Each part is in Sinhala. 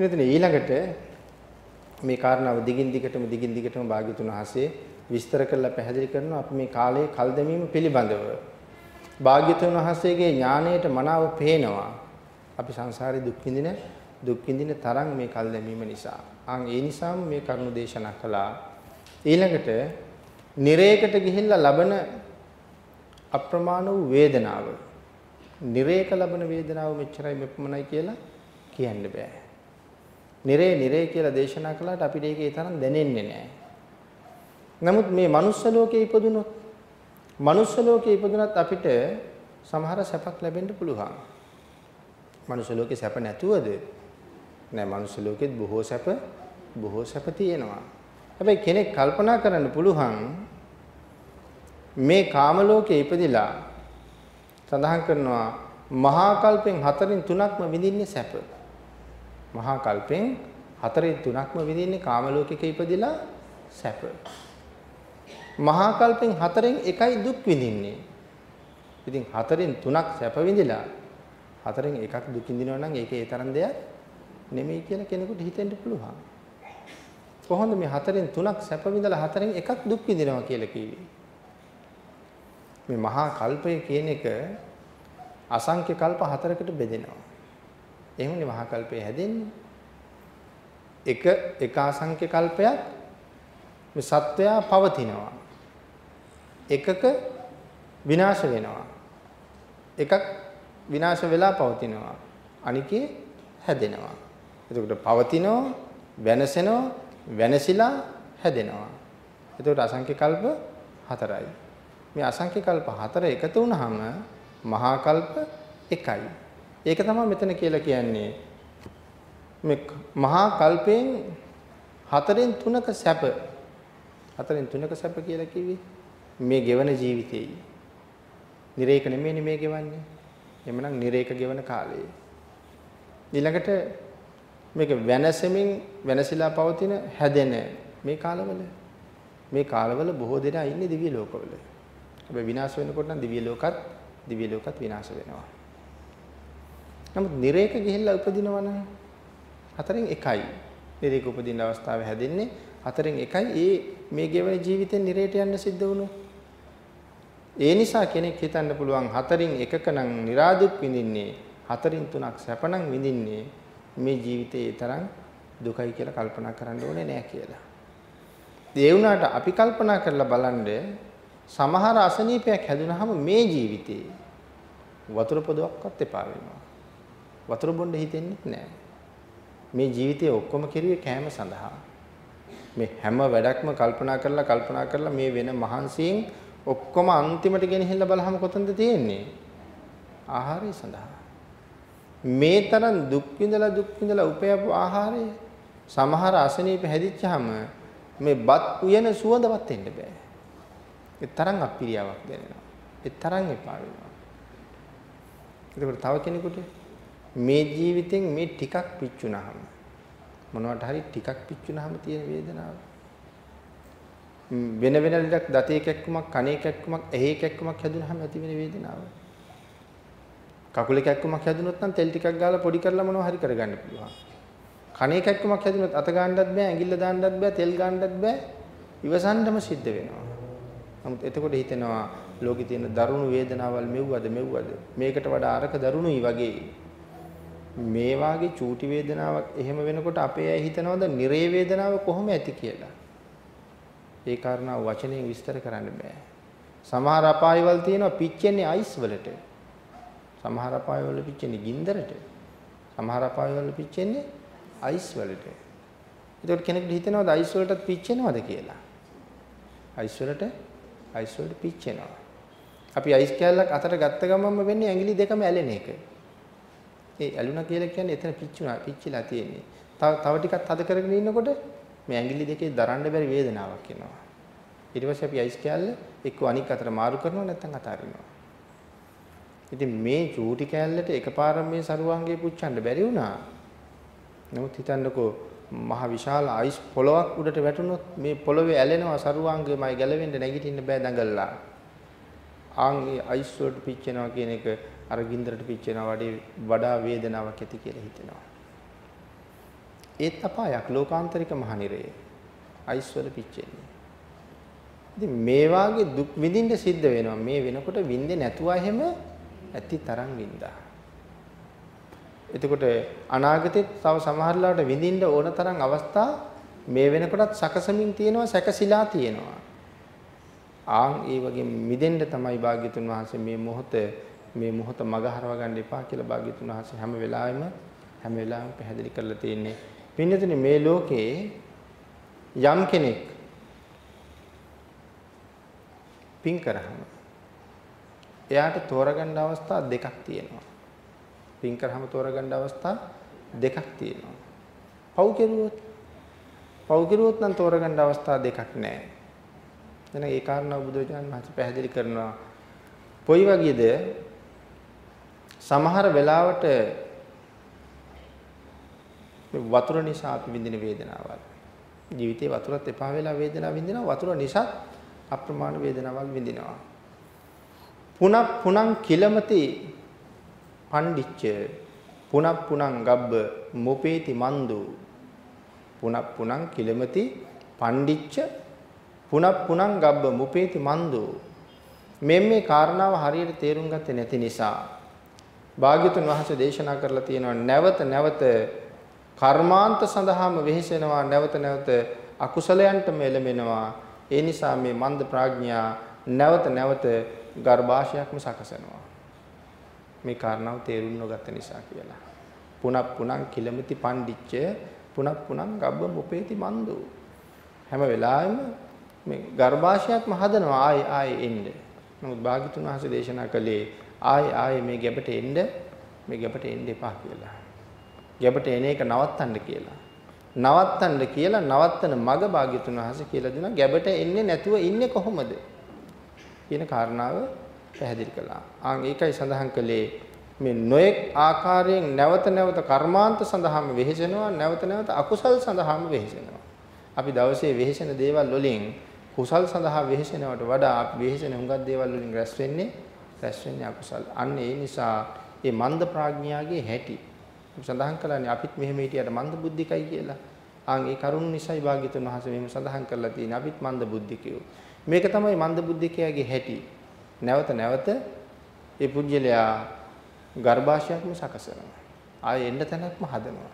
ඉතින් ඊළඟට මේ කාරණාව දිගින් දිගටම දිගින් දිගටම භාග්‍යතුන් වහන්සේ විස්තර කරලා පැහැදිලි කරනවා අපි මේ කාලයේ කල් දැමීම පිළිබඳව. භාග්‍යතුන් වහන්සේගේ ඥාණයට මනාව පේනවා. අපි සංසාරේ දුක් විඳින දුක් විඳින තරම් මේ කල් දැමීම නිසා. ආන් ඒ නිසාම මේ කරුණ දේශනා කළා. ඊළඟට නිරේකට ගිහිල්ලා ලබන අප්‍රමාණ වූ වේදනාව. නිරේක ලබන වේදනාව මෙච්චරයි මෙපමණයි කියලා කියන්න බෑ. නිරේ නිරේ කියලා දේශනා කළාට අපිට ඒකේ තරම් දැනෙන්නේ නැහැ. නමුත් මේ manuss ලෝකේ ඉපදුනොත් manuss ලෝකේ ඉපදුනත් අපිට සමහර සැපක් ලැබෙන්න පුළුවන්. manuss ලෝකේ සැප නැතුවද? නෑ manuss ලෝකෙත් බොහෝ සැප බොහෝ සැප තියෙනවා. හැබැයි කෙනෙක් කල්පනා කරන්න පුළුවන් මේ කාම ලෝකේ ඉපදිලා සඳහන් කරනවා මහා කල්පෙන් හතරින් තුනක්ම විඳින්නේ සැප. මහා කල්පෙන් හතරෙන් තුනක්ම විඳින්නේ කාම ලෝකෙක ඉපදිලා සැප. මහා කල්පෙන් හතරෙන් එකයි දුක් විඳින්නේ. ඉතින් හතරෙන් තුනක් සැප විඳිලා හතරෙන් එකක් දුක් විඳිනවා නම් ඒකේ ඒ තරම් දෙයක් නෙමෙයි කියලා කෙනෙකුට හිතෙන්න පුළුවන්. කොහොමද මේ හතරෙන් තුනක් සැප විඳලා හතරෙන් එකක් දුක් විඳිනවා කියලා කිව්වේ? මේ මහා කල්පය කියන එක අසංඛ්‍ය කල්ප හතරකට බෙදෙනවා. එහෙමනේ මහා කල්පය හැදෙන්නේ. එක එක අසංඛ්‍ය කල්පයක් මේ සත්වයා පවතිනවා. එකක විනාශ වෙනවා. එකක් විනාශ වෙලා පවතිනවා. අනිකේ හැදෙනවා. එතකොට පවතිනවා, වෙනසෙනවා, වෙනසිලා හැදෙනවා. එතකොට අසංඛ්‍ය කල්ප හතරයි. මේ අසංඛ්‍ය කල්ප හතර එකතු වුනහම මහා කල්ප එකයි. ඒක තමයි මෙතන කියලා කියන්නේ. මේ මහා කල්පයෙන් හතරෙන් තුනක සැප හතරෙන් තුනක සැප කියලා කිව්වේ මේ ගෙවන ජීවිතේයි. නිරේක නෙමෙයිනේ මේ ගෙවන්නේ. එhmenan නිරේක ගෙවන කාලේ. ඊළඟට මේක වෙනසෙමින් වෙනසිලා පවතින හැදෙන මේ කාලවල මේ කාලවල බොහෝ දෙනා ඉන්නේ දිව්‍ය ලෝකවල. හැබැයි විනාශ වෙනකොට නම් දිව්‍ය ලෝකත් දිව්‍ය ලෝකත් විනාශ වෙනවා. නමුත් නිරේක ගිහිල්ලා උපදිනවා නම් හතරෙන් එකයි. නිරේක උපදින අවස්ථාවේ හැදෙන්නේ හතරෙන් එකයි. ඒ මේ ගෙවන ජීවිතෙන් නිරේට යන්න සිද්ධ වුණොත්. ඒ නිසා කෙනෙක් හිතන්න පුළුවන් හතරින් එකක නම් निराදුක් විඳින්නේ හතරින් තුනක් සැපනම් විඳින්නේ මේ ජීවිතේ ඒ තරම් දුකයි කියලා කල්පනා කරන්න ඕනේ නෑ කියලා. ඒ වුණාට අපි කල්පනා කරලා බලන්න සමහර අසනීපයක් හැදුනහම මේ ජීවිතේ වතුර පොදවක්වත් එපා වෙනවා. වතුර බොන්න හිතෙන්නේ නැහැ. මේ ජීවිතේ ඔක්කොම කෙරුවේ කෑම සඳහා. මේ හැම වැඩක්ම කල්පනා කරලා කල්පනා කරලා මේ වෙන මහන්සියෙන් ඔක්කොම අන්තිමට ගෙනහිල්ලා බලහම කොතනද තියෙන්නේ? ආහාරය සඳහා. මේ තරම් දුක් විඳලා දුක් විඳලා උපයපු ආහාරය සමහර අසනීප හැදිච්චාම මේ බත් උයන සුවඳවත් වෙන්න බෑ. ඒ තරම් අපිරියාවක් දැනෙනවා. ඒ තරම් එපා වෙනවා. ඒකට තව කෙනෙකුට මේ ජීවිතෙන් මේ ටිකක් පිච්චුනහම මොනවට හරි ටිකක් පිච්චුනහම තියෙන වේදනාව. වෙන වෙන ලෙඩක් දතේ කැක්කමක් කනේ කැක්කමක් ඇහි කැක්කමක් හැදුනහම ඇති වෙන වේදනාව. කකුලේ කැක්කමක් හැදුනොත් නම් තෙල් ටිකක් ගාලා පොඩි කරලා මොනව හරි කරගන්න පුළුවන්. කනේ කැක්කමක් හැදුනොත් අත ගන්නවත් බෑ ඇඟිල්ල දාන්නවත් බෑ තෙල් ගන්නවත් බෑ ඉවසන්නම සිද්ධ වෙනවා. නමුත් එතකොට හිතෙනවා ලෝකේ තියෙන දරුණු වේදනාවල් මෙව්වද මෙව්වද? මේකට වඩා අරක දරුණුයි වගේ. මේ වාගේ චූටි වේදනාවක් එහෙම වෙනකොට අපේ අය හිතනවද නිරේ වේදනාව කොහොම ඇති කියලා? ඒ කාරණාව වචනයෙන් විස්තර කරන්න බෑ. සමහර අපායවල තියෙනවා පිච්චෙන්නේ අයිස් වලට. සමහර අපායවල පිච්චෙන්නේ ගින්දරට. සමහර අපායවල පිච්චෙන්නේ අයිස් වලට. ඒකට කෙනෙක්ට හිතනවද අයිස් වලටත් පිච්චෙනවද කියලා? අයිස් වලට අයිස් වලට පිච්චෙනවා. අපි අයිස් කෑල්ලක් අතට ගත්ත ගමන්ම වෙන්නේ ඇඟිලි දෙකම ඇලෙන එක. ඒ ඇලුනා කියලා කියන්නේ එතන පිච්චුණා, පිච්චිලා තියෙන්නේ. තව තව ටිකක් තද කරගෙන ඉන්නකොට මේ ඇඟිලි දෙකේ දරන්න බැරි වේදනාවක් එනවා. ඊට පස්සේ අපි අයිස් කෑල්ල එක්ක අනික් අතට මාරු කරනවා නැත්නම් අතාරිනවා. ඉතින් මේ චූටි කෑල්ලට එකපාරම මේ සරුවංගේ පුච්චන්න බැරි වුණා. නමුත් හිතන්නකෝ මහ විශාල අයිස් පොලවක් උඩට වැටුනොත් මේ පොළවේ ඇලෙනවා සරුවාංගයමයි ගැලවෙන්න නැගිටින්න බෑ දඟලලා. ආන් ඒ අයිස් වලට පිච්චෙනවා කියන එක අර ගින්දරට පිච්චෙනවා වඩේ වඩා වේදනාවක් ඇති කියලා හිතෙනවා. ඒත් අපායක් ලෝකාන්තරික මහනිරේ. අයිස් වල පිච්චෙන්නේ. ඉතින් මේ වාගේ දුක් විඳින්න සිද්ධ වෙනවා. මේ වෙනකොට විඳින්නේ නැතුව එහෙම ඇති තරම් වින්දා. එතකොට අනාගතෙත් තව සමහරලාට විඳින්න ඕන තරම් අවස්ථා මේ වෙනකොටත් සකසමින් තියෙනවා සැකසීලා තියෙනවා. ආන් ඒ වගේ මිදෙන්න තමයි භාග්‍යතුන් වහන්සේ මේ මොහොත මේ මොහොත මග හරව ගන්න එපා කියලා භාග්‍යතුන් වහන්සේ හැම වෙලාවෙම හැම වෙලාවෙම පැහැදිලි කරලා තියෙන්නේ. පින්නතුනි මේ ලෝකේ යම් කෙනෙක් පින් කරාම එයාට තෝරගන්න අවස්ථා දෙකක් තියෙනවා. පින් කරාම තෝරගන්න අවස්ථා දෙකක් තියෙනවා. පව් කෙරුවොත් පව් කෙරුවොත් නම් තෝරගන්න අවස්ථා දෙකක් නැහැ. එතන ඒ කාරණාව බුදුරජාණන් වහන්සේ පැහැදිලි කරනවා. කොයි වගේද සමහර වෙලාවට වතුර නිසා අපි විඳින වේදනාවල්. ජීවිතේ වතුරත් එපා වෙලා වේදනාව විඳිනවා. වතුර නිසා අප්‍රමාණ වේදනාවක් විඳිනවා. පුනක් පුනං කිලමති පණ්ඩිච්ච පුනක් පුනං ගබ්බ මොපේති මන්දු. පුනක් පුනං කිලමති පණ්ඩිච්ච පුනක් පුනං ගබ්බ මොපේති මන්දු. මේ මේ කාරණාව හරියට තේරුම් ගත්තේ නැති නිසා භාග්‍යතුන් වහන්සේ දේශනා කරලා තියෙනවා නැවත නැවත කර්මාන්ත සඳහාම වෙහෙසෙනවා නැවත නැවත අකුසලයන්ටම එළඹෙනවා ඒ නිසා මේ මන්ද ප්‍රඥා නැවත නැවත ගර්භාෂයක්ම සකසනවා. මේ කාරණාව තේරුම් නොගත නිසා කියලා. පුනක් පුනං කිලමිති පණ්ඩිච්ච පුනක් පුනං ගබ්බ මුපේති මන්දු. හැම වෙලාවෙම මේ ගර්භාෂයක්ම හදනවා. ආයි ආයි එන්නේ. නමුත් භාග්‍යතුන් වහන්සේ දේශනා කළේ ආයි ආයි මේ ගැබට එන්න මේ ගැබට එන්න එපා කියලා ගැබට එන එක නවත්තන්න කියලා. නවත්තන්න කියලා නවත්තන මග භාග්‍යතුන් වහන්සේ කියලා දෙනවා ගැබට එන්නේ නැතුව ඉන්නේ කොහොමද කියන කාරණාව පැහැදිලි කළා. ආන් ඒකයි සඳහන් කළේ මේ නොඑක් ආකාරයෙන් නැවත නැවත කර්මාන්ත සඳහාම වෙහෙසෙනවා නැවත නැවත අකුසල් සඳහාම වෙහෙසෙනවා. අපි දවසේ වෙහෙසෙන දේවල් වලින් කුසල් සඳහා වෙහෙසෙනවට වඩා අපි වෙහෙසෙන හුඟක් දේවල් වලින් රැස් වෙන්නේ රැස් වෙන්නේ අකුසල්. අන්න ඒ නිසා මේ මන්ද ප්‍රඥාගේ හැටි සඳහන් කළානේ අපිත් මෙහෙම හිටියට මන්ද බුද්ධිකයි කියලා. ආන් ඒ කරුණ නිසායි භාග්‍යතුන් වහන්සේ මෙහෙම සඳහන් කරලා තියෙන්නේ අපිත් මන්ද බුද්ධිකයෝ. මේක තමයි මන්ද බුද්ධිකයාගේ හැටි. නැවත නැවත ඒ පුජ්‍යලයා ගර්භාෂයක්ම සකසනවා. ආයෙ එන්න තැනක්ම හදනවා.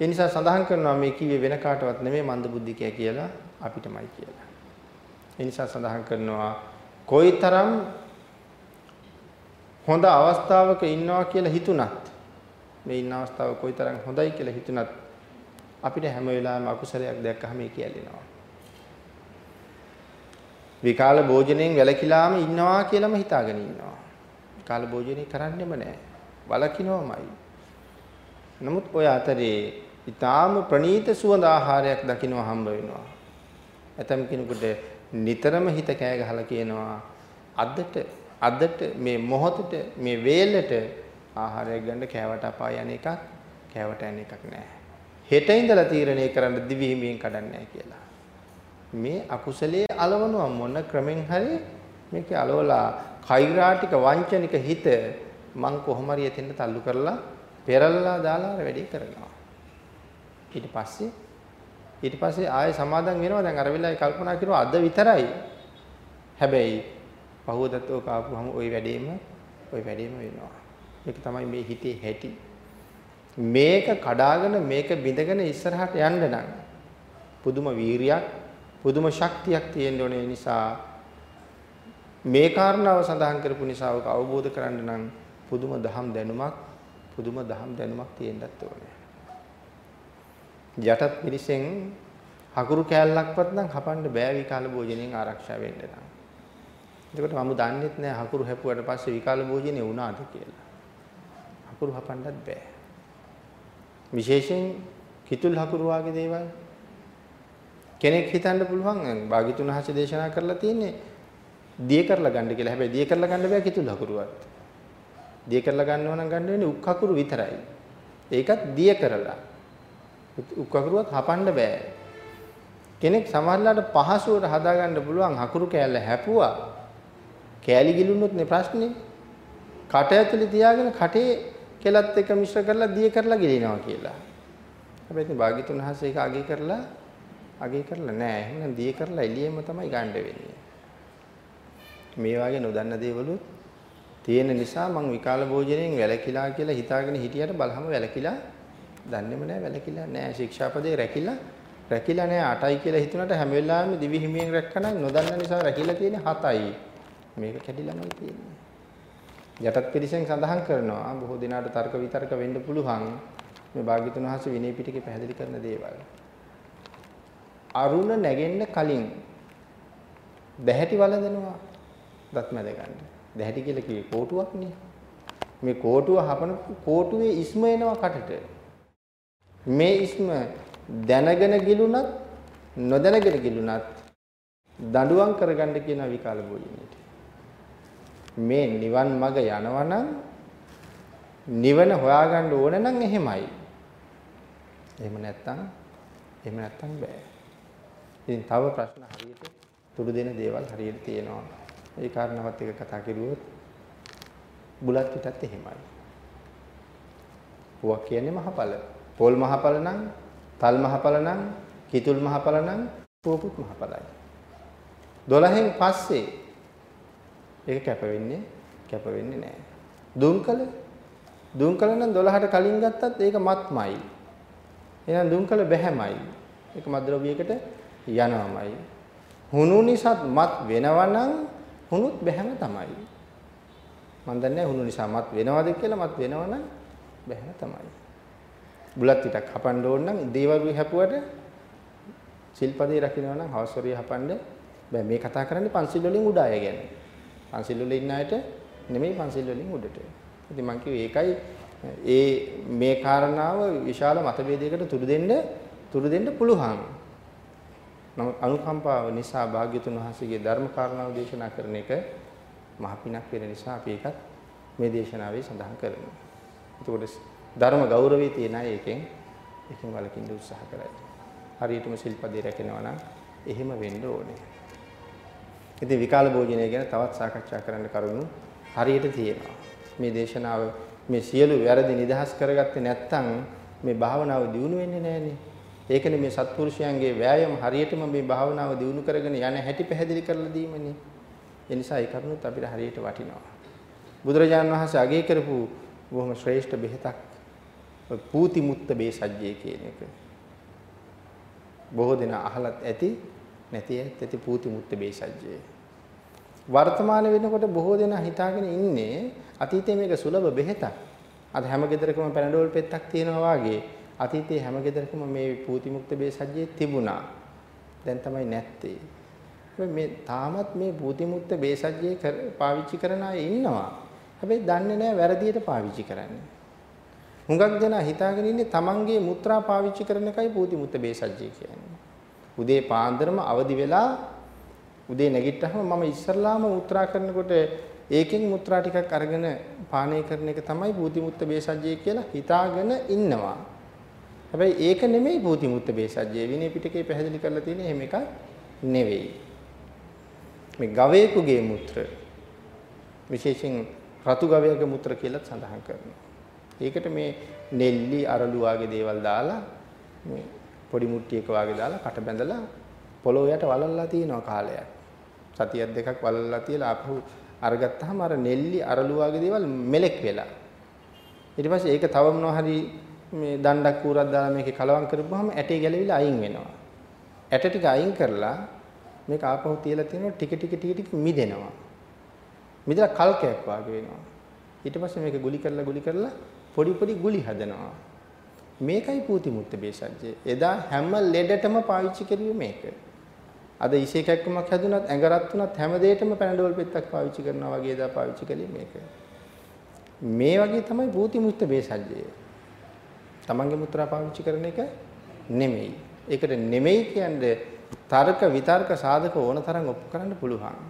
ඒ නිසා සඳහන් කරනවා මේ කිව්වේ වෙන කාටවත් නෙමෙයි මන්ද බුද්ධිකයා කියලා අපිටමයි කියලා. ඒ නිසා සඳහන් කරනවා කොයිතරම් හොඳ අවස්ථාවක ඉන්නවා කියලා හිතුණත් මේ ඉන්න අවස්ථාව කොයිතරම් හොඳයි කියලා හිතුණත් අපිට හැම වෙලාවෙම අකුසලයක් දැක්කහම ඒ කියලිනවා. විකාල භෝජනයෙන් වැළකීලාම ඉන්නවා කියලාම හිතාගෙන ඉන්නවා. විකාල භෝජනේ කරන්නෙම නැහැ. වළකිනවමයි. නමුත් ඔය අතරේ ඊටාම ප්‍රණීත සුවඳ ආහාරයක් දකින්න හම්බ වෙනවා. ඇතම් කෙනෙකුට නිතරම හිත කෑ ගහලා කියනවා අදට අදට මේ මොහොතට මේ වේලට ආහාරයක් ගන්න කෑවට අපාය යන එකක් කෑවට යන එකක් නෑ. හෙට ඉඳලා තීරණය කරන්න දිවිහිමියෙන් කඩන්නේ කියලා. මේ අකුසලයේ అలවනවා මොන ක්‍රමෙන් හරි මේක అలවලා කෛරාටික වංචනික හිත මං කොහොම හරි එතෙන්ට තල්ලු කරලා පෙරලලා දාලා වැඩේ කරනවා. ඊට පස්සේ ඊට පස්සේ ආයෙ සමාදන් වෙනවා දැන් අර වෙලාවේ කල්පනා කරුවා අද විතරයි. හැබැයි පහවදත්තෝ කාපුවම ওই වැඩේම ওই වැඩේම වෙනවා. මේක තමයි මේ හිතේ හැටි. මේක කඩාගෙන මේක බිඳගෙන ඉස්සරහට යන්න නම් පුදුම වීරියක් පුදුම ශක්තියක් තියෙන්න ඕනේ නිසා මේ කාරණාව සඳහන් කරපු නිසා ඔක අවබෝධ කරගන්න නම් පුදුම දහම් දැනුමක් පුදුම දහම් දැනුමක් තියෙන්නත් ඕනේ. යටත් පිරිසෙන් හකුරු කෑල්ලක්වත් නම් හපන්න බෑ විකාල භෝජනයෙන් ආරක්ෂා වෙන්න නම්. එතකොට මම දන්නෙත් නෑ හකුරු හැපුවට පස්සේ විකාල භෝජනේ වුණාද කියලා. හකුරු හපන්නත් බෑ. විශේෂයෙන් කිතුල් හකුරු වගේ දේවල් කෙනෙක් හිතන්න පුළුවන් භාග්‍යතුන් හස දේශනා කරලා තියෙන්නේ දිය කරලා ගන්න කියලා. හැබැයි දිය කරලා ගන්න බෑ කිතුල් හකුරුවත්. දිය කරලා ගන්නව නම් ගන්න වෙන්නේ උක් හකුරු විතරයි. ඒකත් දිය කරලා. උක් හකුරුවත් හපන්න බෑ. කෙනෙක් සමහරලාට පහසුවට හදාගන්න පුළුවන් හකුරු කෑල්ල හැපුවා. කෑලි ගිලුනොත් නේ ප්‍රශ්නේ. කට ඇතුලේ තියාගෙන කටේ කෙලත් එක මිශ්‍ර කරලා දිය කරලා ගිලිනවා කියලා. හැබැයි ඉතින් භාග්‍යතුන් වහන්සේ ඒක අගය කරලා අගය කරලා නෑ. එහෙනම් දිය කරලා එළියෙම තමයි ගන්න වෙන්නේ. මේ වගේ නොදන්න දේවලුත් තියෙන නිසා මං විකාල භෝජනයෙන් වැළකීලා කියලා හිතාගෙන හිටියට බලහම වැළකීලා දන්නේම නෑ වැළකීලා නෑ ශික්ෂාපදේ රැකිලා රැකිලා නෑ 8යි කියලා හිතුණාට හැම වෙලාවෙම දිවි හිමියෙන් රැක්කනම් නොදන්න නිසා රැකිලා තියෙන්නේ 7යි. මේක කැඩිලාමයි තියෙන්නේ. යටත් පිරිසෙන් සඳහන් කරනවා බොහෝ දිනාට තර්ක විතර්ක වෙන්න පුළුවන් මේ භාග්‍යතුන් වහන්සේ විනය පිටකේ පැහැදිලි කරන දේවල්. අරුණ නැගෙන්න කලින් දැහැටි වළඳනවා දත් මැද ගන්න. දැහැටි කියලා කියේ කෝටුවක් නේ. මේ කෝටුව හපන කෝටුවේ ඉස්ම එනවා කටට. මේ ඉස්ම දැනගෙන ගිලුණත් නොදැනගෙන ගිලුණත් දඬුවම් කරගන්න කියන විකාල භෝජනයට. මේ නිවන් මඟ යනවනම් නිවන හොයාගන්න ඕන නම් එහෙමයි. එහෙම නැත්තම් එහෙම නැත්තම් බෑ. ඉතින් තව ප්‍රශ්න හරියට තුඩු දෙන දේවල් හරියට තියෙනවා. ඒ කාරණාවත් එක කතා කරුවොත් බුලත් පිටත් එහෙමයි. පුවක් කියන්නේ මහපල. පොල් මහපල නම්, තල් මහපල නම්, කිතුල් මහපල නම් පුවකුත් මහපලයි. 12න් පස්සේ ඒක කැප වෙන්නේ කැප වෙන්නේ නැහැ. දුම්කල දුම්කල නම් 12ට කලින් ගත්තත් ඒක මත්මයි. එහෙනම් දුම්කල බැහැමයි. ඒක මද්ද්‍රව්‍යයකට යනවාමයි. හුණු නිසාත් මත් වෙනවනම් හුණුත් බැහැම තමයි. මම දන්නේ හුණු නිසා මත් වෙනවද කියලා මත් වෙනවනම් බැහැම තමයි. බුලත් ටිකක් හපන්න ඕන නම් දේවල් හැපුවට සිල්පදේ රකින්නවා නම් හවස්වරිය හපන්න බෑ මේ කතා කරන්නේ පන්සිල් වලින් උඩ අය ගැන. පන්සිල් වල ඉන්න අයට නෙමෙයි පන්සිල් වලින් උඩට. ඉතින් මම කිව්වේ ඒකයි ඒ මේ කාරණාව විශාල මතභේදයකට තුරු දෙන්න තුරු දෙන්න පුළුවන්. නමුත් අනුකම්පාව නිසා භාග්‍යතුන් වහන්සේගේ ධර්ම කාරණාව දේශනා කරන එක මහ පිනක් වෙන නිසා අපි ඒකත් මේ දේශනාවේ සඳහන් කරනවා. එතකොට ධර්ම ගෞරවයේ තියෙන අය එකෙන් එකෙන් වලකින්න උත්සාහ කරයි. හරියටම සිල්පදේ රැකෙනවා නම් එහෙම වෙන්න ඕනේ. ඉතින් විකාල භෝජනය ගැන තවත් සාකච්ඡා කරන්න කරුණු හරියට තියෙනවා. මේ දේශනාව මේ සියලු වැරදි නිදහස් කරගත්තේ නැත්නම් මේ භාවනාව දියුණු වෙන්නේ නැහනේ. ඒකනේ මේ සත්පුරුෂයන්ගේ වෑයම හරියටම මේ භාවනාව දියුණු කරගෙන යන හැටි පැහැදිලි කරලා දීමනේ. ඒ නිසා ඒ කරුණුත් අපිට හරියට වටිනවා. බුදුරජාණන් වහන්සේ අගය කරපු බොහොම ශ්‍රේෂ්ඨ බෙහෙතක් පූති මුත්ත බේසජ්ජේ කියන එක. බොහෝ දෙනා අහලත් ඇති නැති ඇති පූති මුත්ත බේසජ්ජේ. වර්තමාන වෙනකොට බොහෝ දෙනා හිතාගෙන ඉන්නේ අතීතයේ මේක සුලභ බෙහෙතක්. අද හැම ගෙදරකම පැනඩෝල් පෙත්තක් තියෙනවා වාගේ අතීතයේ හැම ගෙදරකම මේ පූති මුක්ත බේසජ්ජේ තිබුණා. දැන් තමයි නැත්තේ. මේ තාමත් මේ පූති මුක්ත බේසජ්ජේ පාවිච්චි කරන අය ඉන්නවා. හැබැයි දන්නේ නැහැ වැරදියට පාවිච්චි කරන්නේ. හුඟක් දෙනා හිතාගෙන ඉන්නේ තමන්ගේ මුත්‍රා පාවිච්චි කරන එකයි පූති මුක්ත බේසජ්ජේ කියන්නේ. උදේ පාන්දරම අවදි වෙලා උදේ නැගිට්ටහම මම ඉස්සරලාම මුත්‍රා කරනකොට ඒකෙන් මුත්‍රා ටිකක් අරගෙන පානය කරන එක තමයි පූති මුක්ත බේසජ්ජේ කියලා හිතාගෙන ඉන්නවා. හැබැයි ඒක නෙමෙයි භූතිමුත්ත බේසජ්ජය. විනය පිටකේ පැහැදිලි කරලා තියෙන එහෙම එකක් නෙවෙයි. මේ ගවයෙකුගේ මුත්‍ර විශේෂයෙන් රතු ගවයාගේ මුත්‍ර කියලා සඳහන් කරනවා. ඒකට මේ නෙල්ලි අරලු වගේ දේවල් දාලා මේ පොඩි මුට්ටියක වගේ දාලා කට බැඳලා පොළොව යට වලල්ලා තියෙනවා කාලයක්. සතියක් දෙකක් වලල්ලා තියලා ආපහු අරගත්තාම අර නෙල්ලි අරලු වගේ දේවල් මෙලෙක් වෙලා. ඊට පස්සේ ඒක තව මොනවා හරි මේ දණ්ඩක් කූරක් දාලා මේකේ කලවම් කරපුවාම ඇටේ ගැලවිලා අයින් වෙනවා. ඇට ටික අයින් කරලා මේක ආපහු තියලා තිනවා ටික ටික ටික ටික මිදෙනවා. මිදලා කල්කයක් වාගේ වෙනවා. ඊට පස්සේ මේක ගුලි කරලා ගුලි කරලා පොඩි පොඩි ගුලි හදනවා. මේකයි පූති මුත්ත බේසජ්ජය. එදා හැම ලෙඩටම පාවිච්චි කරුවේ මේක. අද ඉසේ කැක්කමක් හැදුනත් ඇඟ රත් වුණත් හැම දෙයකම පැනඩෝල් පෙත්තක් පාවිච්චි කරනවා වගේ එදා පාවිච්චි කළේ මේක. මේ වගේ තමයි පූති මුත්ත බේසජ්ජය. තමන්ගේ මුත්‍රා පාවිච්චි කරන එක නෙමෙයි. ඒකට නෙමෙයි කියන්නේ තර්ක විතර්ක සාධක ඕන තරම් ඔප්පු කරන්න පුළුවන්.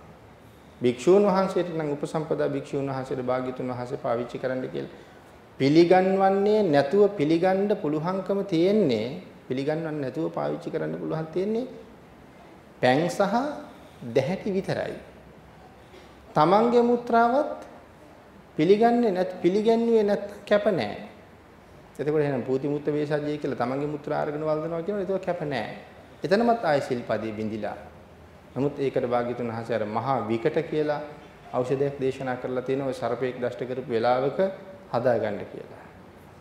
භික්ෂූන් වහන්සේට නම් උපසම්පදා භික්ෂූන් වහන්සේට භාග්‍යතුන් වහන්සේ පාවිච්චි කරන්න කියලා පිළිගන්වන්නේ නැතුව පිළිගන්න පුළුවන්කම තියෙන්නේ පිළිගන්වන්න නැතුව පාවිච්චි කරන්න පුළුවන් තියෙන්නේ පැන් සහ දැහැටි විතරයි. තමන්ගේ මුත්‍රාවත් පිළිගන්නේ නැත් පිළිගන්නේ නැත් කැප නැහැ. එතකොට එහෙනම් පූති මුත්ත වේසජ්ජය කියලා තමන්ගේ මුත්‍රා අරගෙන වල්දනවා කියනවා ඒක කැප නැහැ. එතනමත් ආය සිල්පදී බිඳිලා. නමුත් ඒකට භාග්‍යතුන් වහන්සේ අර මහා විකට කියලා ඖෂධයක් දේශනා කරලා තියෙනවා සර්පෙක් දෂ්ට කරපු වෙලාවක හදාගන්න කියලා.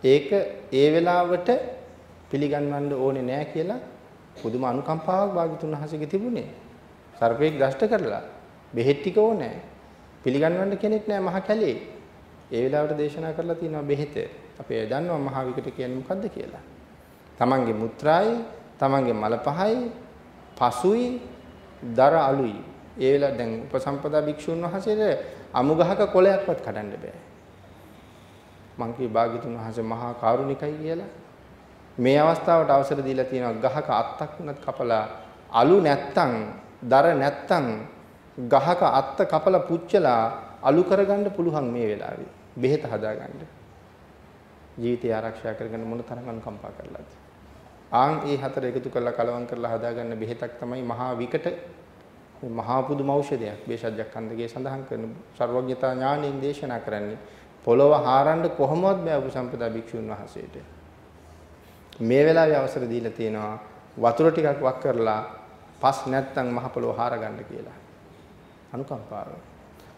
ඒක ඒ වෙලාවට පිළිගන්වන්න ඕනේ නැහැ කියලා පුදුම අනුකම්පාවක් භාග්‍යතුන් වහන්සේගේ තිබුණේ. සර්පෙක් දෂ්ට කරලා බෙහෙත් ටික ඕනේ. පිළිගන්වන්න කෙනෙක් නැහැ මහ කැලේ. ඒ වෙලාවට දේශනා කරලා තියෙනවා බෙහෙත. අපි දන්නවා මහ විකට කියන්නේ මොකද්ද කියලා. තමන්ගේ මුත්‍රායි, තමන්ගේ මල පහයි, පසුයි, දර අලුයි. ඒ වෙලාව දැන් උපසම්පදා භික්ෂුන් වහන්සේට අමුගහක කොලයක්වත් කඩන්න බෑ. මං කී භාග්‍යතුන් වහන්සේ මහා කරුණිකයි කියලා. මේ අවස්ථාවට අවසර දීලා තියෙනවා ගහක අත්තක් උනත් කපලා අලු නැත්තම්, දර නැත්තම් ගහක අත්ත කපලා පුච්චලා අලු කරගන්න පුළුවන් මේ වෙලාවේ. බෙහෙත හදාගන්න. ජීවිතය ආරක්ෂා කරගන්න මොන තරම් අනුකම්පා කරලාද? ආන් ඒ හතර එකතු කරලා කලවම් කරලා හදාගන්න බෙහෙතක් තමයි මහා විකට මහා පුදුම ඖෂධයක්. බේසජ්ජක්ඛන්දගේ සඳහන් කරන සර්වඥතා ඥාණයෙන් දේශනා කරන්නේ පොළව හාරන්න කොහොමවත් බෑ උපසම්පදා භික්ෂුන් වහන්සේට. මේ වෙලාවේ අවසර දීලා තියෙනවා වතුර ටිකක් වක් කරලා පස් නැත්තම් මහ පොළව හාර ගන්න කියලා. අනුකම්පාව.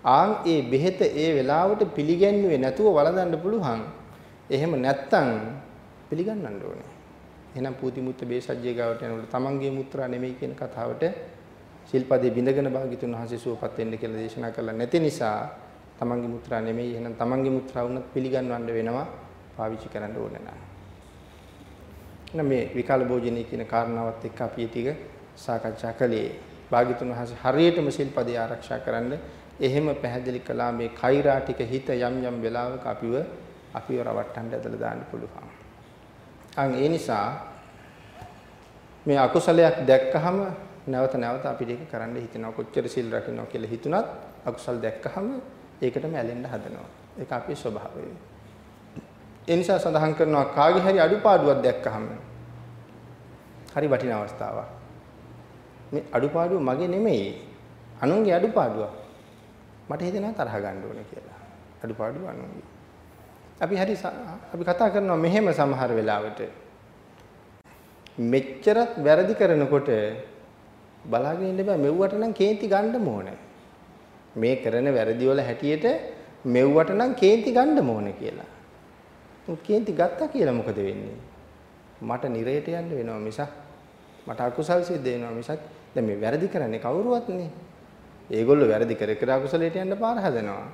ආන් ඒ බෙහෙත ඒ වෙලාවට පිළිගැන්නුවේ නැතුව වළඳන්න පුළුවන්. එහෙම නැත්තම් පිළිගන්නන්න ඕනේ. එහෙනම් පූති මුත්ත බේසජ්ජේ ගාවට යනකොට තමන්ගේ මුත්‍රා නෙමෙයි කියන කතාවට ශිල්පදේ බිඳගෙන භාග්‍යතුන් වහන්සේ සුවපත් වෙන්න කියලා දේශනා කළා නැති නිසා තමන්ගේ මුත්‍රා නෙමෙයි එහෙනම් තමන්ගේ මුත්‍රා වුණත් පිළිගන්වන්න වෙනවා පාවිච්චි කරන්න ඕනේ නෑ. එහෙනම් මේ විකාල භෝජනයේ කියන කාරණාවත් එක්ක අපි ටික සාකච්ඡා කළේ. භාග්‍යතුන් වහන්සේ හරියටම ශිල්පදේ ආරක්ෂා කරන්න එහෙම පැහැදිලි කළා මේ කෛරා ටික හිත යම් යම් වෙලාවක අපිව අපිව රවට්ටන්න ඇදලා දාන්න පුළුවන්. අන් ඒ නිසා මේ අකුසලයක් දැක්කහම නැවත නැවත අපිට ඒක කරන්න හිතෙනවා. කොච්චර සිල් රකින්නවා කියලා හිතුණත් අකුසල් දැක්කහම ඒකටම ඇලෙන්න හදනවා. ඒක අපේ ස්වභාවය. ඒ නිසා සඳහන් කරනවා කාගේ හරි අඩුපාඩුවක් දැක්කහම හරි වටින අවස්ථාවක්. මේ අඩුපාඩුව මගේ නෙමෙයි. අනුන්ගේ අඩුපාඩුවක්. මට හිතෙනවා තරහ ගන්න ඕනේ කියලා. අඩුපාඩුව අනුන්ගේ. අපි හරි අපි කතා කරනවා මෙහෙම සමහර වෙලාවට මෙච්චරත් වැරදි කරනකොට බලාගෙන ඉන්න බෑ මෙව්වට නම් කේන්ති ගන්න ඕනේ. මේ කරන වැරදි වල හැටියට මෙව්වට නම් කේන්ති ගන්න ඕනේ කියලා. කේන්ති ගත්තා කියලා මොකද වෙන්නේ? මට නිරේට යන්න වෙනවා මිසක් මට අකුසල් සිද්ධ වෙනවා මිසක් දැන් මේ වැරදි කරන්නේ කවුරුවත් නේ. ඒගොල්ලෝ වැරදි කර කර අකුසලයට යන්න පාර හදනවා.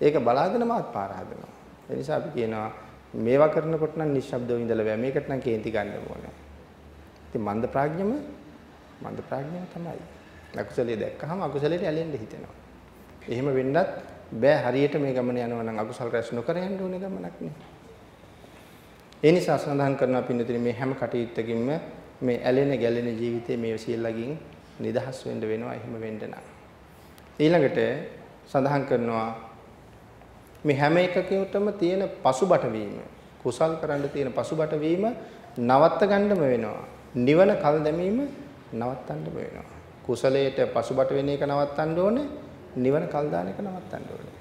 ඒක බලාගෙන මාත් පාර හදනවා. ඒ නිසා අපි කියනවා මේවා කරනකොට නම් නිශ්ශබ්දව ඉඳලා බෑ. මේකට නම් කේන්ති ගන්න ඕනේ. ඉතින් මන්ද ප්‍රඥම මන්ද ප්‍රඥාව තමයි. අකුසලයේ දැක්කහම අකුසලයට ඇලෙන්න හිතෙනවා. එහෙම වෙන්නත් බෑ හරියට මේ ගමන යනවා නම් අකුසල රැස් නොකර යන්න ඕනේ ගමනක් නේ. ඒ නිසා සඳහන් කරනවා පින්නතුනි මේ හැම කටයුත්තකින්ම මේ ඇලෙන ගැලෙන ජීවිතේ මේ සියල්ලකින් නිදහස් වෙන්න වෙනවා එහෙම වෙන්න නම්. ඊළඟට සඳහන් කරනවා මේ හැම එකකටම තියෙන පසුබට වීම කුසල් කරන්න තියෙන පසුබට වීම නවත්ත ගන්නම වෙනවා. නිවන කල් දැමීම නවත්තන්න වෙනවා. කුසලයට පසුබට වෙන එක නවත්තන්න ඕනේ. නිවන කල් දාන එක නවත්තන්න ඕනේ.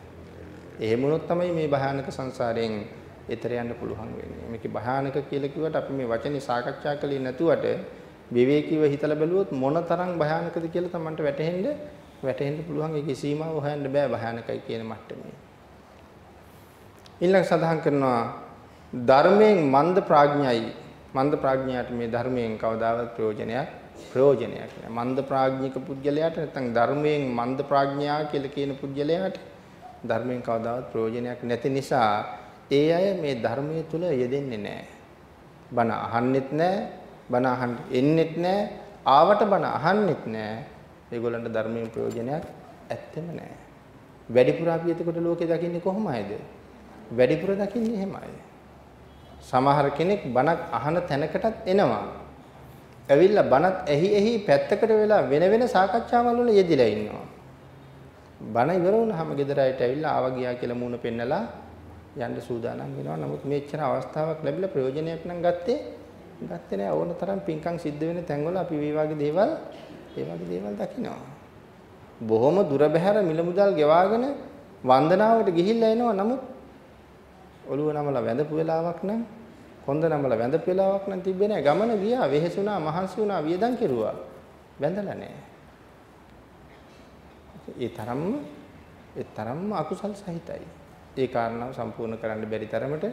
එහෙම වුණොත් තමයි මේ භයානක සංසාරයෙන් එතර යන්න පුළුවන් වෙන්නේ. මේකේ භයානක කියලා කිව්වට අපි මේ වචනේ සාකච්ඡා කළේ නැතුවට විවේකීව හිතලා බැලුවොත් මොනතරම් භයානකද කියලා Tamanට වැටහෙන්න වැටහෙන්න පුළුවන්. ඒකේ සීමාව හොයන්න බෑ භයානකයි කියන මට්ටමේ. ඊළඟ සඳහන් කරනවා ධර්මයෙන් මන්ද ප්‍රඥයයි මන්ද ප්‍රඥයාට මේ ධර්මයෙන් කවදාවත් ප්‍රයෝජනයක් ප්‍රයෝජනයක් නෑ. මන්ද ප්‍රඥික පුද්ගලයාට නැත්නම් ධර්මයෙන් මන්ද ප්‍රඥා කියලා කියන පුද්ගලයාට ධර්මයෙන් කවදාවත් ප්‍රයෝජනයක් නැති නිසා ඒ අය මේ ධර්මයේ තුල යෙදෙන්නේ නෑ. බණ අහන්නෙත් නෑ, බණ අහන්න එන්නෙත් නෑ, ආවට බණ අහන්නෙත් නෑ. ඒගොල්ලන්ට ධර්මයෙන් ප්‍රයෝජනයක් ඇත්තෙම නෑ. වැඩිපුර අපි එතකොට ලෝකේ දකින්නේ කොහොමයිද? වැඩිපුර දකින්නේ එහෙමයි. සමහර කෙනෙක් බණක් අහන තැනකටත් එනවා. ඇවිල්ලා බණත් ඇහි ඇහි පැත්තකට වෙලා වෙන වෙන සාකච්ඡාවල් වල යෙදිලා ඉන්නවා. බණ ඉවර වුණාම ගෙදර ඇවිත් ඇවිල්ලා ආවා ගියා කියලා මූණ පෙන්නලා යන්න සූදානම් වෙනවා. නමුත් මෙච්චර අවස්ථාවක් ලැබිලා ප්‍රයෝජනයක් නම් ගත්තේ ගත්තේ නෑ ඕන තරම් පින්කම් සිද්ධ වෙන තැන්වල අපි මේ වගේ දේවල් ඒ වගේ දේවල් දකිනවා. බොහොම දුර බැහැර මිල මුදල් ගෙවාගෙන වන්දනාවට ගිහිල්ලා එනවා. නමුත් ඔළුව නමලා වැඳපු වෙලාවක් නම් කොන්ද නමල වැඳපෙලාවක් නම් තිබ්බේ නැහැ. ගමන ගියා, වෙහෙසුණා, මහන්සි වුණා, වියදම් කෙරුවා. වැඳලා නැහැ. ඒ තරම්ම ඒ තරම්ම අකුසල් සහිතයි. ඒ කාරණාව සම්පූර්ණ කරන්න බැරි තරමට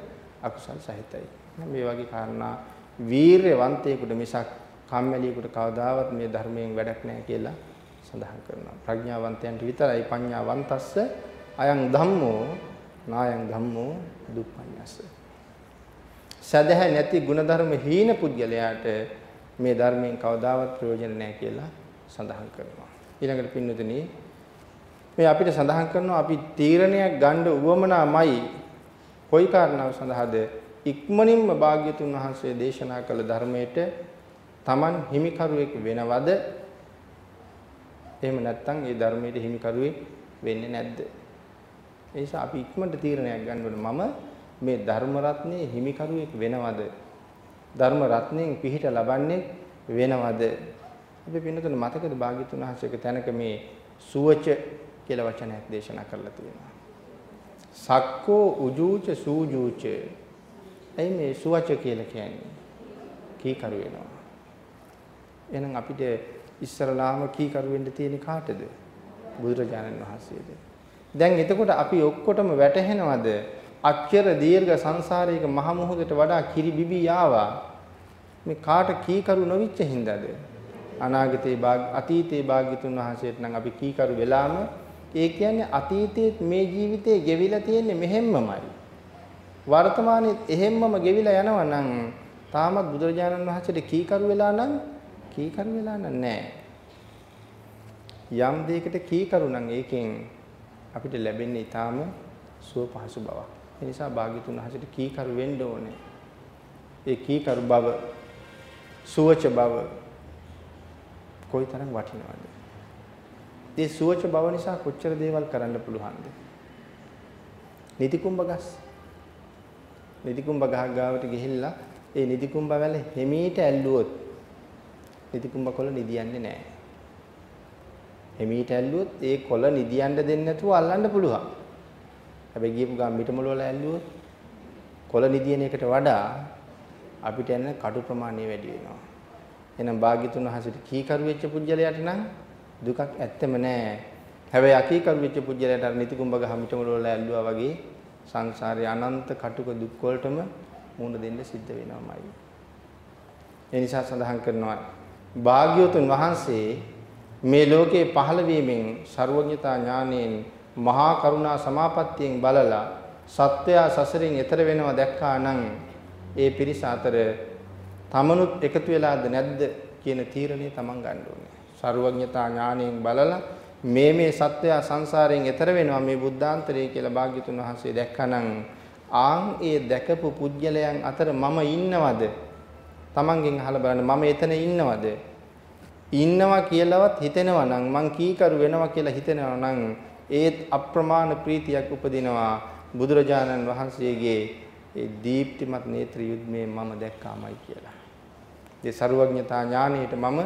අකුසල් සහිතයි. මේ වගේ කාරණා වීරයවන්තයෙකුට මිසක් කම්මැලියෙකුට කවදාවත් මේ ධර්මයෙන් වැඩක් නැහැ කියලා සඳහන් කරනවා. ප්‍රඥාවන්තයන්ට විතරයි පඤ්ඤාවන්තස්ස අයං ධම්මෝ නායං ධම්මෝ දුප්පඤ්ඤස්ස. සදහැ නැති ಗುಣධර්ම හීන පුද්ගලයාට මේ ධර්මයෙන් කවදාවත් ප්‍රයෝජන නැහැ කියලා සඳහන් කරනවා. ඊළඟට පින්නතුනි මේ අපිට සඳහන් කරනවා අපි තීරණයක් ගන්න උවමනාමයි. කොයි කාරණාව සඳහාද? ඉක්මනින්ම භාග්‍යතුන් වහන්සේ දේශනා කළ ධර්මයට Taman හිමිකරුවෙක් වෙනවද? එහෙම නැත්නම් ඒ ධර්මයට හිමිකරුවෙක් වෙන්නේ නැද්ද? ඒ නිසා අපි ඉක්මනට තීරණයක් ගන්න ඕනේ මම මේ ධර්ම රත්නයේ හිමිකරුවෙක් වෙනවද ධර්ම රත්නයෙන් පිහිට ලබන්නේ වෙනවද අපි පින්නතුන මතකද භාග්‍යතුන් වහන්සේක තැනක මේ සුවච කියලා වචනයක් දේශනා කරලා තියෙනවා. සක්කෝ උජූච සූජූච. එයි මේ සුවච කියලා කියන්නේ. කීකරු වෙනවා. එහෙනම් අපිට ඉස්සරලාම කීකරු වෙන්න තියෙන කාටද? බුදුරජාණන් වහන්සේද. දැන් එතකොට අපි ඔක්කොටම වැටහෙනවද? අච්චර දීර්ඝ සංසාරයක මහ මොහොතට වඩා කිරි බිබී ආවා. මේ කාට කීකරු නොවිච්ච හින්දාද? අනාගතේ භාග අතීතේ භාග්‍යතුන් වහන්සේට නම් අපි කීකරු වෙලාම ඒ කියන්නේ අතීතයේත් මේ ජීවිතේ ගෙවිලා තියෙන්නේ මෙහෙම්මමයි. වර්තමානයේත් එහෙම්මම ගෙවිලා යනවා නම් තාමත් බුදුරජාණන් වහන්සේට කීකරු වෙලා නම් කීකරු වෙලා නැහැ. යම් දෙයකට කීකරු නම් ඒකෙන් අපිට ලැබෙන්නේ ඊටාම සුව පහසු බවක්. ඒ නිසා භාග්‍යතුන් වහන්සේට කීකරු වෙන්න ඕනේ. ඒ කීකරු බව සුවච බව කොයිතරම් වටිනවද? ඒ සුවච බව නිසා කොච්චර දේවල් කරන්න පුළුවන්ද? නිතිකුම්බ ගස්. නිතිකුම්බ ගහ ගාවට ගිහිල්ලා ඒ නිතිකුම්බ වැල හිමීට ඇල්ලුවොත් නිතිකුම්බ කොළ නිදියන්නේ නැහැ. හිමීට ඇල්ලුවොත් ඒ කොළ නිදියන්න දෙන්නේ නැතුව අල්ලන්න පුළුවන්. හැබැයි ගියපු ගාම මිටමොළ වල ඇල්ලුවොත් කොළ නිදියන එකට වඩා අපිට යන කඩු ප්‍රමාණය වැඩි වෙනවා. එහෙනම් භාග්‍යතුන් වහන්සේට කීකරු වෙච්ච පුජ්‍යලයට නම් දුකක් ඇත්තෙම නෑ. හැබැයි අකීකරු වෙච්ච පුජ්‍යලයට අර නිතිකුඹ ගහ මිටමල වල ඇල්ලුවා වගේ සංසාරේ අනන්ත කටුක දුක් වලටම මුහුණ දෙන්න සිද්ධ වෙනවමයි. ඒ නිසා සඳහන් කරනවා භාග්‍යවතුන් වහන්සේ මේ ලෝකේ පහළ වීමෙන් ਸਰවඥතා ඥාණයෙන් මහා කරුණා සමාපත්තියෙන් බලලා සත්වයා සසරින් එතර වෙනවා දැක්කා නම් ඒ පිරිස අතර තමනුත් එකතු වෙලාද නැද්ද කියන තීරණය තමන් ගන්න ඕනේ. ਸਰුවඥතා ඥාණයෙන් බලලා මේ මේ සත්‍යය සංසාරයෙන් එතර වෙනවා මේ බුද්ධාන්තරය කියලා භාග්‍යතුන් වහන්සේ දැක්කනම් ආන් ඒ දැකපු පුජ්‍යලයන් අතර මම ඉන්නවද? Tamanගෙන් අහලා බලන්න මම එතන ඉන්නවද? ඉන්නවා කියලාවත් හිතෙනවා නම් මං කීකරු වෙනවා කියලා හිතෙනවා නම් ඒත් අප්‍රමාණ ප්‍රීතියක් උපදිනවා බුදුරජාණන් වහන්සේගේ ඒ දීප්තිමත් නේත්‍ර යුද්ධමේ මම දැක්කාමයි කියලා. ඒ ਸਰුවඥතා ඥාණයට මම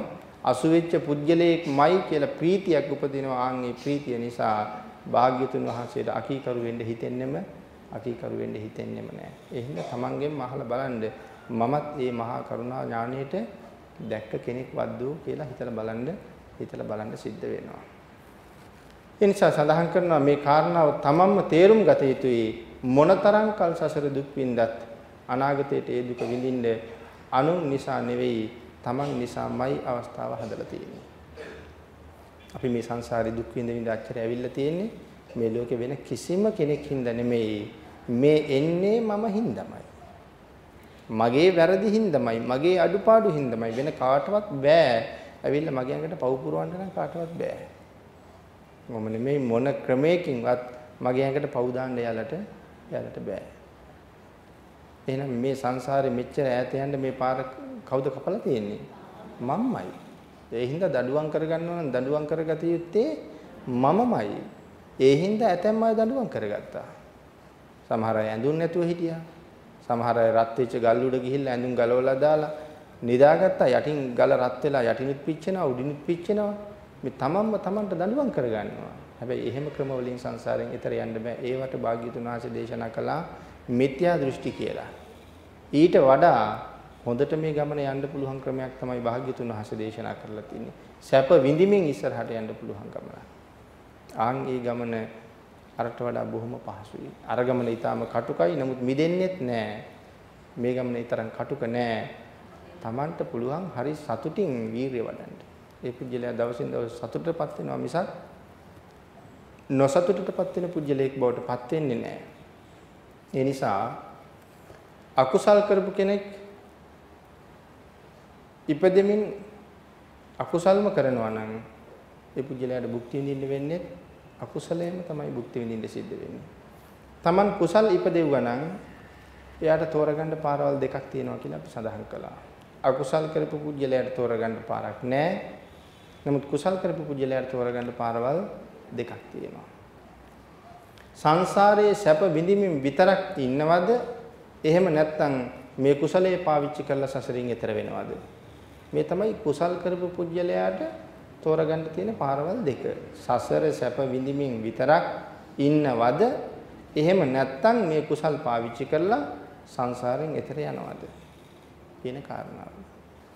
අසු වෙච්ච පුද්ගලයෙක්මයි කියලා ප්‍රීතියක් උපදිනවා ආන් ඒ ප්‍රීතිය නිසා භාග්‍යතුන් වහන්සේට අකීකරු වෙන්න හිතෙන්නෙම අකීකරු වෙන්න හිතෙන්නෙම නෑ. ඒ හින්දා තමන්ගෙන් අහලා බලන්න මමත් මේ මහා කරුණා ඥාණයට දැක්ක කෙනෙක් වද්දෝ කියලා හිතලා බලන්න හිතලා බලන්න සිද්ධ වෙනවා. ඒ නිසා සඳහන් කරනවා මේ කාරණාව තමන්ම තේරුම් ගත යුතුයි මොනතරම් කල් සසර දුක් විඳත් අනාගතයට ඒ දුක විඳින්න අනුන් නිසා නෙවෙයි Taman නිසාමයි අවස්ථාව හදලා තියෙන්නේ. අපි මේ සංසාරේ දුක් විඳ විඳ අච්චර ඇවිල්ලා තියෙන්නේ මේ ලෝකේ වෙන කිසිම කෙනෙක් හින්දා නෙමෙයි. මේ එන්නේ මම හින්දාමයි. මගේ වැරදි හින්දාමයි, මගේ අඩුපාඩු හින්දාමයි වෙන කාටවත් බෑ. ඇවිල්ලා මගේ අඟට පව් පුරවන්න නම් කාටවත් බෑ. මම නෙමෙයි මොන ක්‍රමයකින්වත් මගේ අඟට පව් දාන්න යාලට යාලට බෑ. එහෙනම් මේ සංසාරේ මෙච්චර ඈත යන්න මේ පාර කවුද කපලා තියෙන්නේ? මම්මයි. ඒ හින්දා දඬුවම් කරගන්නවා නම් දඬුවම් කරගත යුත්තේ මමමයි. ඒ හින්දා ඇතැම් අය දඬුවම් කරගත්තා. සමහර අය ඇඳුම් නැතුව හිටියා. සමහර අය රත් වෙච්ච ගල් උඩ ගිහිල්ලා ඇඳුම් ගලවලා දාලා නිදාගත්තා. යටින් ගල රත් වෙලා යටිනුත් පිච්චෙනවා උඩිනුත් පිච්චෙනවා. මේ තමන්ම තමන්ට දඬුවම් කරගන්නවා. හැබැයි එහෙම ක්‍රම වලින් සංසාරයෙන් එතර යන්න බෑ. ඒවට භාග්‍යතුන් වහන්සේ දේශනා කළා මිත්‍යා දෘෂ්ටි කියලා. ඊට වඩා හොඳට මේ ගමන යන්න පුළුවන් ක්‍රමයක් තමයි භාග්‍යතුන් වහන්සේ දේශනා කරලා තියෙන්නේ. සැප විඳිමින් ඉස්සරහට යන්න පුළුවන් ගමන. ආන් ඒ ගමන අරට වඩා බොහොම පහසුයි. අර ගමන ඊටාම කටුකයි. නමුත් මිදෙන්නෙත් නෑ. මේ ගමන ඊතරම් කටුක නෑ. Tamanට පුළුවන් හරි සතුටින් වීරිය වඩන්න. ඒ පුජ්‍යලයා දවසින් දවස සතුටටපත් වෙනවා මිසක් නොසතුටටපත් වෙන පුජ්‍යලයක් බවට පත් වෙන්නේ නෑ. ඒ නිසා අකුසල් කරපු කෙනෙක් ඉපදෙමින් අකුසල්ම කරනවා නම් ඒ පුජ්‍යලයාට භුක්ති විඳින්න වෙන්නේ අකුසලයෙන්ම තමයි භුක්ති විඳින්න සිද්ධ වෙන්නේ. Taman කුසල් ඉපදෙව්වා නම් එයාට තෝරගන්න පාරවල් දෙකක් තියෙනවා කියලා අපි සඳහන් කළා. අකුසල් කරපු පුජ්‍යලයාට තෝරගන්න පාරක් නැහැ. නමුත් කුසල් කරපු පුජ්‍යලයාට තෝරගන්න පාරවල් දෙකක් තියෙනවා. සංසාරයේ සැප විඳින්මින් විතරක් ඉන්නවද? එහෙම නැත්නම් මේ කුසලයේ පාවිච්චි කරලා සසරින් එතර වෙනවද? මේ තමයි කුසල් කරපු පුජ්‍යලයාට තෝරගන්න තියෙන පාරවල් දෙක. සසර සැප විඳින්මින් විතරක් ඉන්නවද? එහෙම නැත්නම් මේ කුසල් පාවිච්චි කරලා සංසාරයෙන් එතර යනවද? කියන කාරණාව.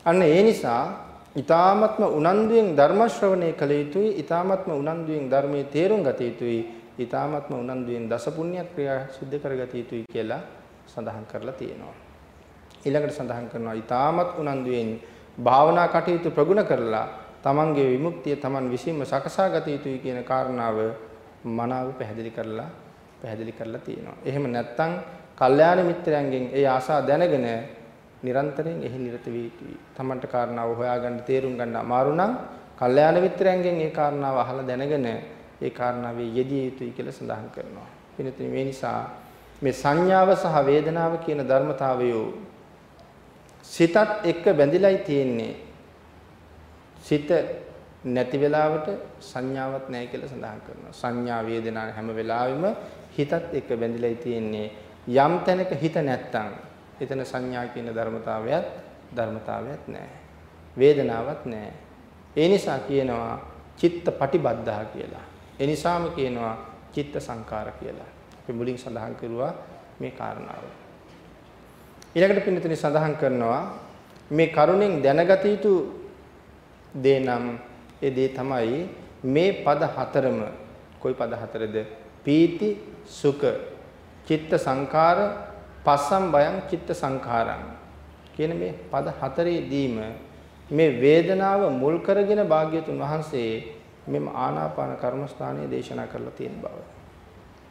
අන්න ඒ නිසා ඊ타ත්ම උනන්දුයෙන් ධර්ම ශ්‍රවණය කළ යුතුයි. ඊ타ත්ම උනන්දුයෙන් ධර්මයේ තේරුම් ගත යුතුයි. ඊ타ත්ම උනන්දුයෙන් දස පුණ්‍ය ක්‍රියා සිද්ධ කරගත යුතුයි කියලා සඳහන් කරලා තියෙනවා. ඊළඟට සඳහන් කරනවා ඊ타ත්ම උනන්දුයෙන් භාවනා කටයුතු ප්‍රගුණ කරලා තමන්ගේ විමුක්තිය තමන් විසින්ම සකසා ගත යුතුයි කියන කාරණාව මනාව පැහැදිලි කරලා පැහැදිලි කරලා තියෙනවා. එහෙම නැත්නම් කල්යාණ මිත්‍රයන්ගෙන් ඒ ආසා දැනගෙන නිරන්තරයෙන් එහි නිරත වී යුතුයි. තමන්ට කාරණාව හොයාගන්න තේරුම් ගන්න අමාරු නම් කල්යාණ මිත්‍රයන්ගෙන් ඒ කාරණාව අහලා දැනගෙන ඒ කාරණාවේ යෙදිය යුතුයි කියලා සඳහන් කරනවා. වෙනතුනි මේ නිසා මේ සංඥාව සහ වේදනාව කියන ධර්මතාවය සිතත් එක්ක බැඳිලායි තියෙන්නේ. සිත නැති වෙලාවට සංඥාවක් නැහැ කියලා සඳහන් කරනවා. සංඥා වේදනා හැම වෙලාවෙම හිතත් එක්ක බැඳිලායි තියෙන්නේ. යම් තැනක හිත නැත්තම් එතන සංඥා කියන ධර්මතාවයත් ධර්මතාවයක් නැහැ. වේදනාවක් නැහැ. ඒ නිසා කියනවා චිත්ත පටිබද්ධා කියලා. ඒ නිසාම කියනවා චිත්ත සංකාර කියලා. අපි මුලින් සඳහන් කරුවා මේ කාරණාව. ඊළඟට පින්නතුනි සඳහන් කරනවා මේ කරුණෙන් දැනගත යුතු දේ නම් ඒ දේ තමයි මේ පද හතරම කොයි පද හතරද පීති සුඛ චිත්ත සංකාර පස්සම් බයං චිත්ත සංඛාරං කියන මේ පද හතරේදීම මේ වේදනාව මුල් කරගෙන භාග්‍යතුන් වහන්සේ මෙම ආනාපාන කර්මස්ථානයේ දේශනා කරලා තියෙන බව.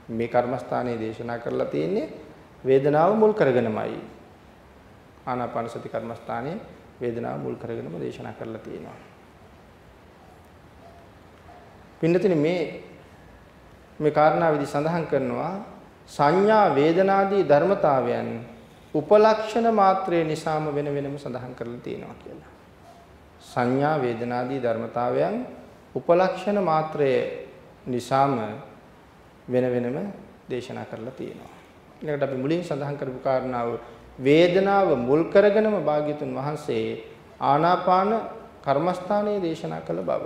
මේ කර්මස්ථානයේ දේශනා කරලා තියෙන්නේ වේදනාව මුල් කරගෙනමයි. ආනාපාන සති කර්මස්ථානයේ වේදනාව මුල් කරගෙනම දේශනා කරලා තියෙනවා. පින්නතින මේ මේ කාරණාවේදී සඳහන් කරනවා සංඥා වේදනාදී ධර්මතාවයන් උපලක්ෂණ මාත්‍රයේ නිසාම වෙන වෙනම සඳහන් කරලා තියෙනවා කියලා. සංඥා වේදනාදී ධර්මතාවයන් උපලක්ෂණ මාත්‍රයේ නිසාම වෙන වෙනම දේශනා කරලා තියෙනවා. ඊළඟට අපි මුලින් සඳහන් කරපු කාරණාව වේදනාව මුල් කරගෙනම භාග්‍යතුන් වහන්සේ ආනාපාන කර්මස්ථානයේ දේශනා කළ බව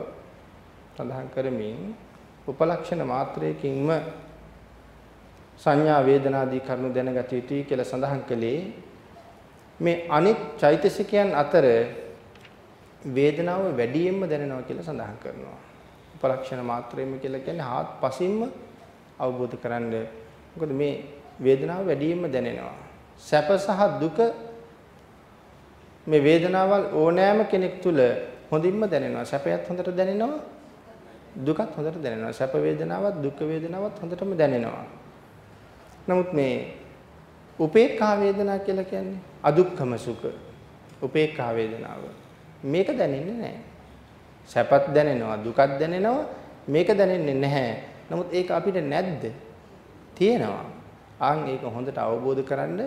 සඳහන් කරමින් උපලක්ෂණ මාත්‍රයකින්ම සංඥා වේදනාදී කරුණු දැනගත යුතුයි කියලා සඳහන් කළේ මේ අනිත් චෛතසිකයන් අතර වේදනාව වැඩියෙන්ම දැනෙනවා කියලා සඳහන් කරනවා. උපලක්ෂණ මාත්‍රයෙන්ම කියලා කියන්නේ හාත්පසින්ම අවබෝධ කරගන්න. මොකද මේ වේදනාව වැඩියෙන්ම දැනෙනවා. සැප සහ දුක මේ වේදනාවල් ඕනෑම කෙනෙක් තුල හොඳින්ම දැනෙනවා. සැපයත් හොඳට දැනෙනවා. දුකත් හොඳට දැනෙනවා. සැප වේදනාවත් දුක් වේදනාවත් හොඳටම දැනෙනවා. නමුත් මේ උපේක්ඛා වේදනා කියලා කියන්නේ අදුක්ඛම සුඛ. උපේක්ඛා වේදනාව. මේක දැනෙන්නේ නැහැ. සැපත් දැනෙනවා, දුකත් දැනෙනවා, මේක දැනෙන්නේ නැහැ. නමුත් ඒක අපිට නැද්ද? තියෙනවා. ආන් ඒක හොඳට අවබෝධ කරගන්න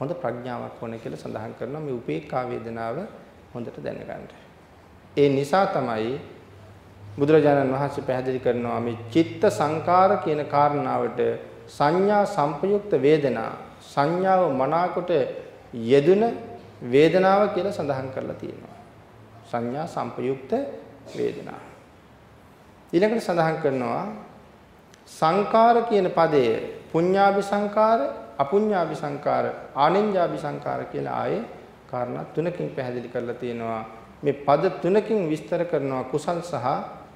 හොඳ ප්‍රඥාවක් ඕනේ කියලා සඳහන් කරනවා මේ උපේක්ඛා වේදනාව හොඳට දැනගන්න. ඒ නිසා තමයි බුදුරජාණන් වහන්සේ පැහැදිලි කරනවා මේ චිත්ත සංකාර කියන කාරණාවට සංඥා සංපයුක්ත වේදනා සංඥාව මනාකොට යෙදුන වේදනාව කියලා සඳහන් කරලා තියෙනවා. සංඥා සංපයුක්ත වේදනා. ඊළඟට සඳහන් කරනවා සංකාර කියන පදය පුඤ්ඤාභි සංකාර අපුඤ්ඤාභි සංකාර, ආනෙන්ජාභි සංකාර කියලා ආයේ කාරණා තුනකින් පැහැදිලි කරලා තියෙනවා. මේ පද තුනකින් විස්තර කරනවා කුසල් සහ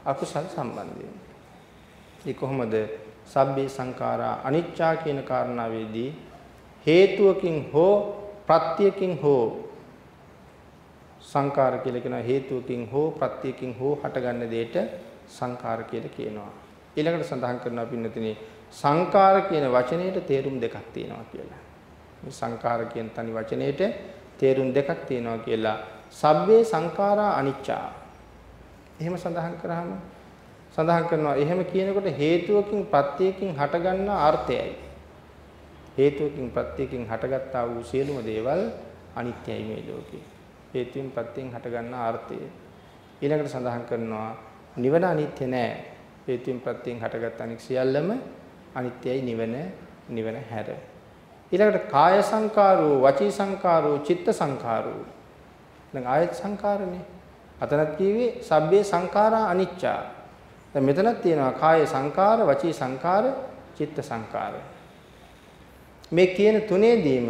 අකුසල් සම්බන්ධයෙන්. ඒ කොහොමද? සබ්බේ සංඛාරා අනිච්චා කියන කාරණාවේදී හේතුවකින් හෝ ප්‍රත්‍යයකින් හෝ සංකාර කියලා කියනවා හේතුවකින් හෝ ප්‍රත්‍යයකින් හෝ හටගන්න දෙයට සංකාර කියලා කියනවා. ඊළඟට සඳහන් කරනවා පින්නතිනේ සංකාර කියන වචනේට තේරුම් දෙකක් තියෙනවා කියලා. මේ සංකාර කියන තනි වචනේට තේරුම් දෙකක් තියෙනවා කියලා. සබ්බේ සංඛාරා අනිච්චා. එහෙම සඳහන් කරාම සඳහන් කරනවා එහෙම කියනකොට හේතුවකින් ප්‍රත්‍යයකින් හටගන්න අර්ථයයි. හේතුවකින් ප්‍රත්‍යයකින් හටගත්තා වූ සියලුම දේවල් අනිත්‍යයි මේ ලෝකේ. හේතුන් ප්‍රත්‍යයෙන් හටගන්න ආර්ථය. ඊළඟට සඳහන් කරනවා නිවන අනිත්‍ය නෑ. හේතුන් ප්‍රත්‍යයෙන් හටගත් අනික් සියල්ලම අනිත්‍යයි නිවන නිවන හැර. ඊළඟට කාය සංකාරෝ, වචී සංකාරෝ, චිත්ත සංකාරෝ. දැන් ආයත් සංකාරනේ. අතනත් කියවේ සබ්බේ සංඛාරා අනිච්චා. දැන් මෙතනත් තියෙනවා කාය සංකාර, වචී සංකාර, චිත්ත සංකාර. මේ කියන තුනේදීම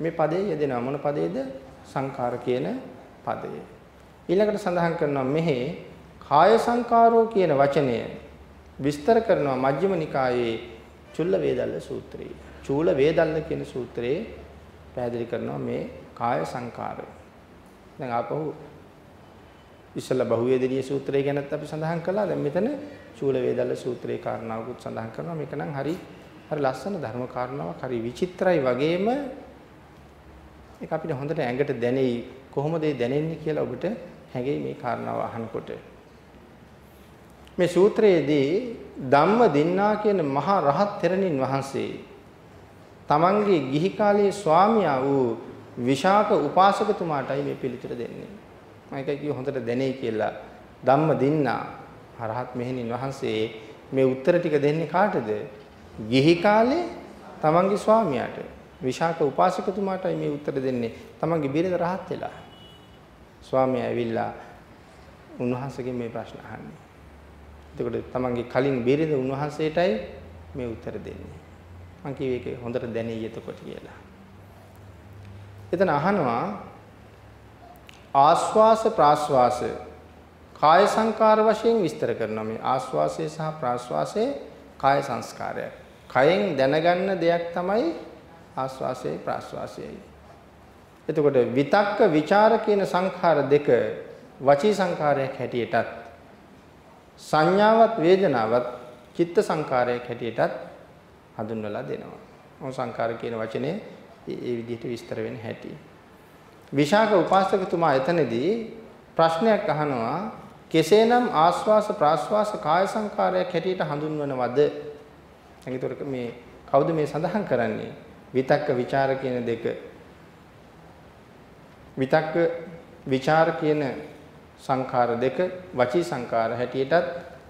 මේ පදේ යෙදෙනවා මොන පදේද? සංඛාර කියන පදය. ඊළඟට සඳහන් කරනවා මෙහි කාය සංකාරෝ කියන වචනය විස්තර කරනවා මජ්ක්‍ධිම නිකායේ චුල්ල වේදල්ල සූත්‍රයේ. චූල වේදල්ල කියන සූත්‍රයේ පැහැදිලි කරනවා මේ කාය සංකාරය. දැන් ආපහු ඉස්සලා බහුවේදීය සූත්‍රය ගැනත් අපි සඳහන් කළා. දැන් මෙතන චූල වේදල්ල සූත්‍රයේ කාරණාවකුත් සඳහන් කරනවා. මේක නම් හරි හරි ලස්සන ධර්ම කාරණාවක්. හරි විචිත්‍රයි වගේම ඒක අපිට හොඳට ඇඟට දැනෙයි කොහොමද ඒ දැනෙන්නේ කියලා ඔබට හැඟෙයි මේ කාරණාව අහනකොට. මේ සූත්‍රයේදී ධම්ම දින්නා කියන මහා රහත් තෙරණින් වහන්සේ තමන්ගේ ගිහි කාලයේ ස්වාමියා වූ විශාක උපාසකතුමාටයි මේ පිළිතුර දෙන්නේ. මම එකයි කිව්ව හොඳට දැනෙයි කියලා. ධම්ම දින්නා රහත් මෙහෙණින් වහන්සේ මේ උත්තර ටික දෙන්නේ කාටද? ගිහි කාලේ තමන්ගේ ස්වාමියාට. විශාක උපාසකතුමාටයි මේ උත්තර දෙන්නේ. තමන්ගේ බිරිඳ රහත් වෙලා. ස්වාමියා ඇවිල්ලා උන්වහන්සේගෙන් මේ ප්‍රශ්න අහන්නේ. එතකොට තමන්ගේ කලින් බිරිඳ උන්වහන්සේටයි මේ උත්තර දෙන්නේ. මං කිව්වේ ඒක හොඳට දැනෙයි එතකොට කියලා. එතන අහනවා ආස්වාස ප්‍රාස්වාස කාය සංකාර වශයෙන් විස්තර කරනවා මේ ආස්වාසය සහ ප්‍රාස්වාසයේ කාය සංස්කාරය. කයෙන් දැනගන්න දෙයක් තමයි ආස්වාසයයි ප්‍රාස්වාසයයි. එතකොට විතක්ක ਵਿਚාර කියන සංඛාර දෙක වචී සංඛාරයක් හැටියටත් සංඥාවත් වේදනාවත් චිත්ත සංඛාරයක් හැටියටත් හඳුන්වලා දෙනවා. මොන සංඛාර කියන වචනේ ඒ විදිහට විස්තර වෙන හැටි. විශාක උපාසකතුමා එතනදී ප්‍රශ්නයක් අහනවා කෙසේනම් ආස්වාස ප්‍රාස්වාස කාය සංකාරයක් හැටියට හඳුන්වනවද? දැන් ඒතර මේ කවුද මේ සඳහන් කරන්නේ? විතක්ක ਵਿਚාර කියන දෙක. විතක්ක ਵਿਚාර කියන සංකාර දෙක වචී සංකාර හැටියටත්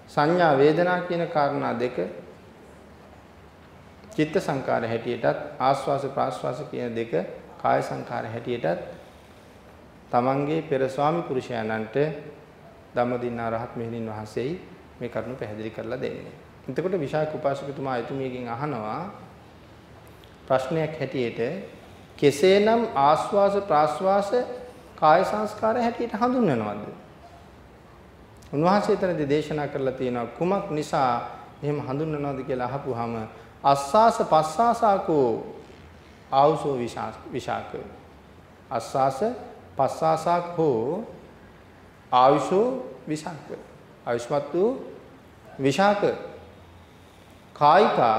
සංඥා වේදනා කියන කාරණා දෙක චිත්ත සංකාර හැටියටත් ආස්වාස ප්‍රාස්වාස කියන දෙක කාය සංකාර හැටියටත් තමන්ගේ පෙර ස්වාමි පුරුෂයාණන්ට ධම්මදින්නා රහත් මෙහෙණින් වහන්සේයි මේ කරුණු පැහැදිලි කරලා දෙන්නේ. එතකොට විශාක උපාසකතුමා එතුමියගෙන් අහනවා ප්‍රශ්නයක් හැටියට කෙසේනම් ආස්වාස ප්‍රාස්වාස කාය සංස්කාර හැටියට හඳුන්වනවද? උන්වහන්සේ එතනදී දේශනා කරලා තියෙනවා කුමක් නිසා එහෙම හඳුන්වනවද කියලා අහපුවාම අස්සාස පස්සාසාකෝ ආවුසෝ විශාක අස්සාස පස්සාසාකෝ ආයුෂෝ විශාක ආයුෂ්මත් වූ විශාක කායිකා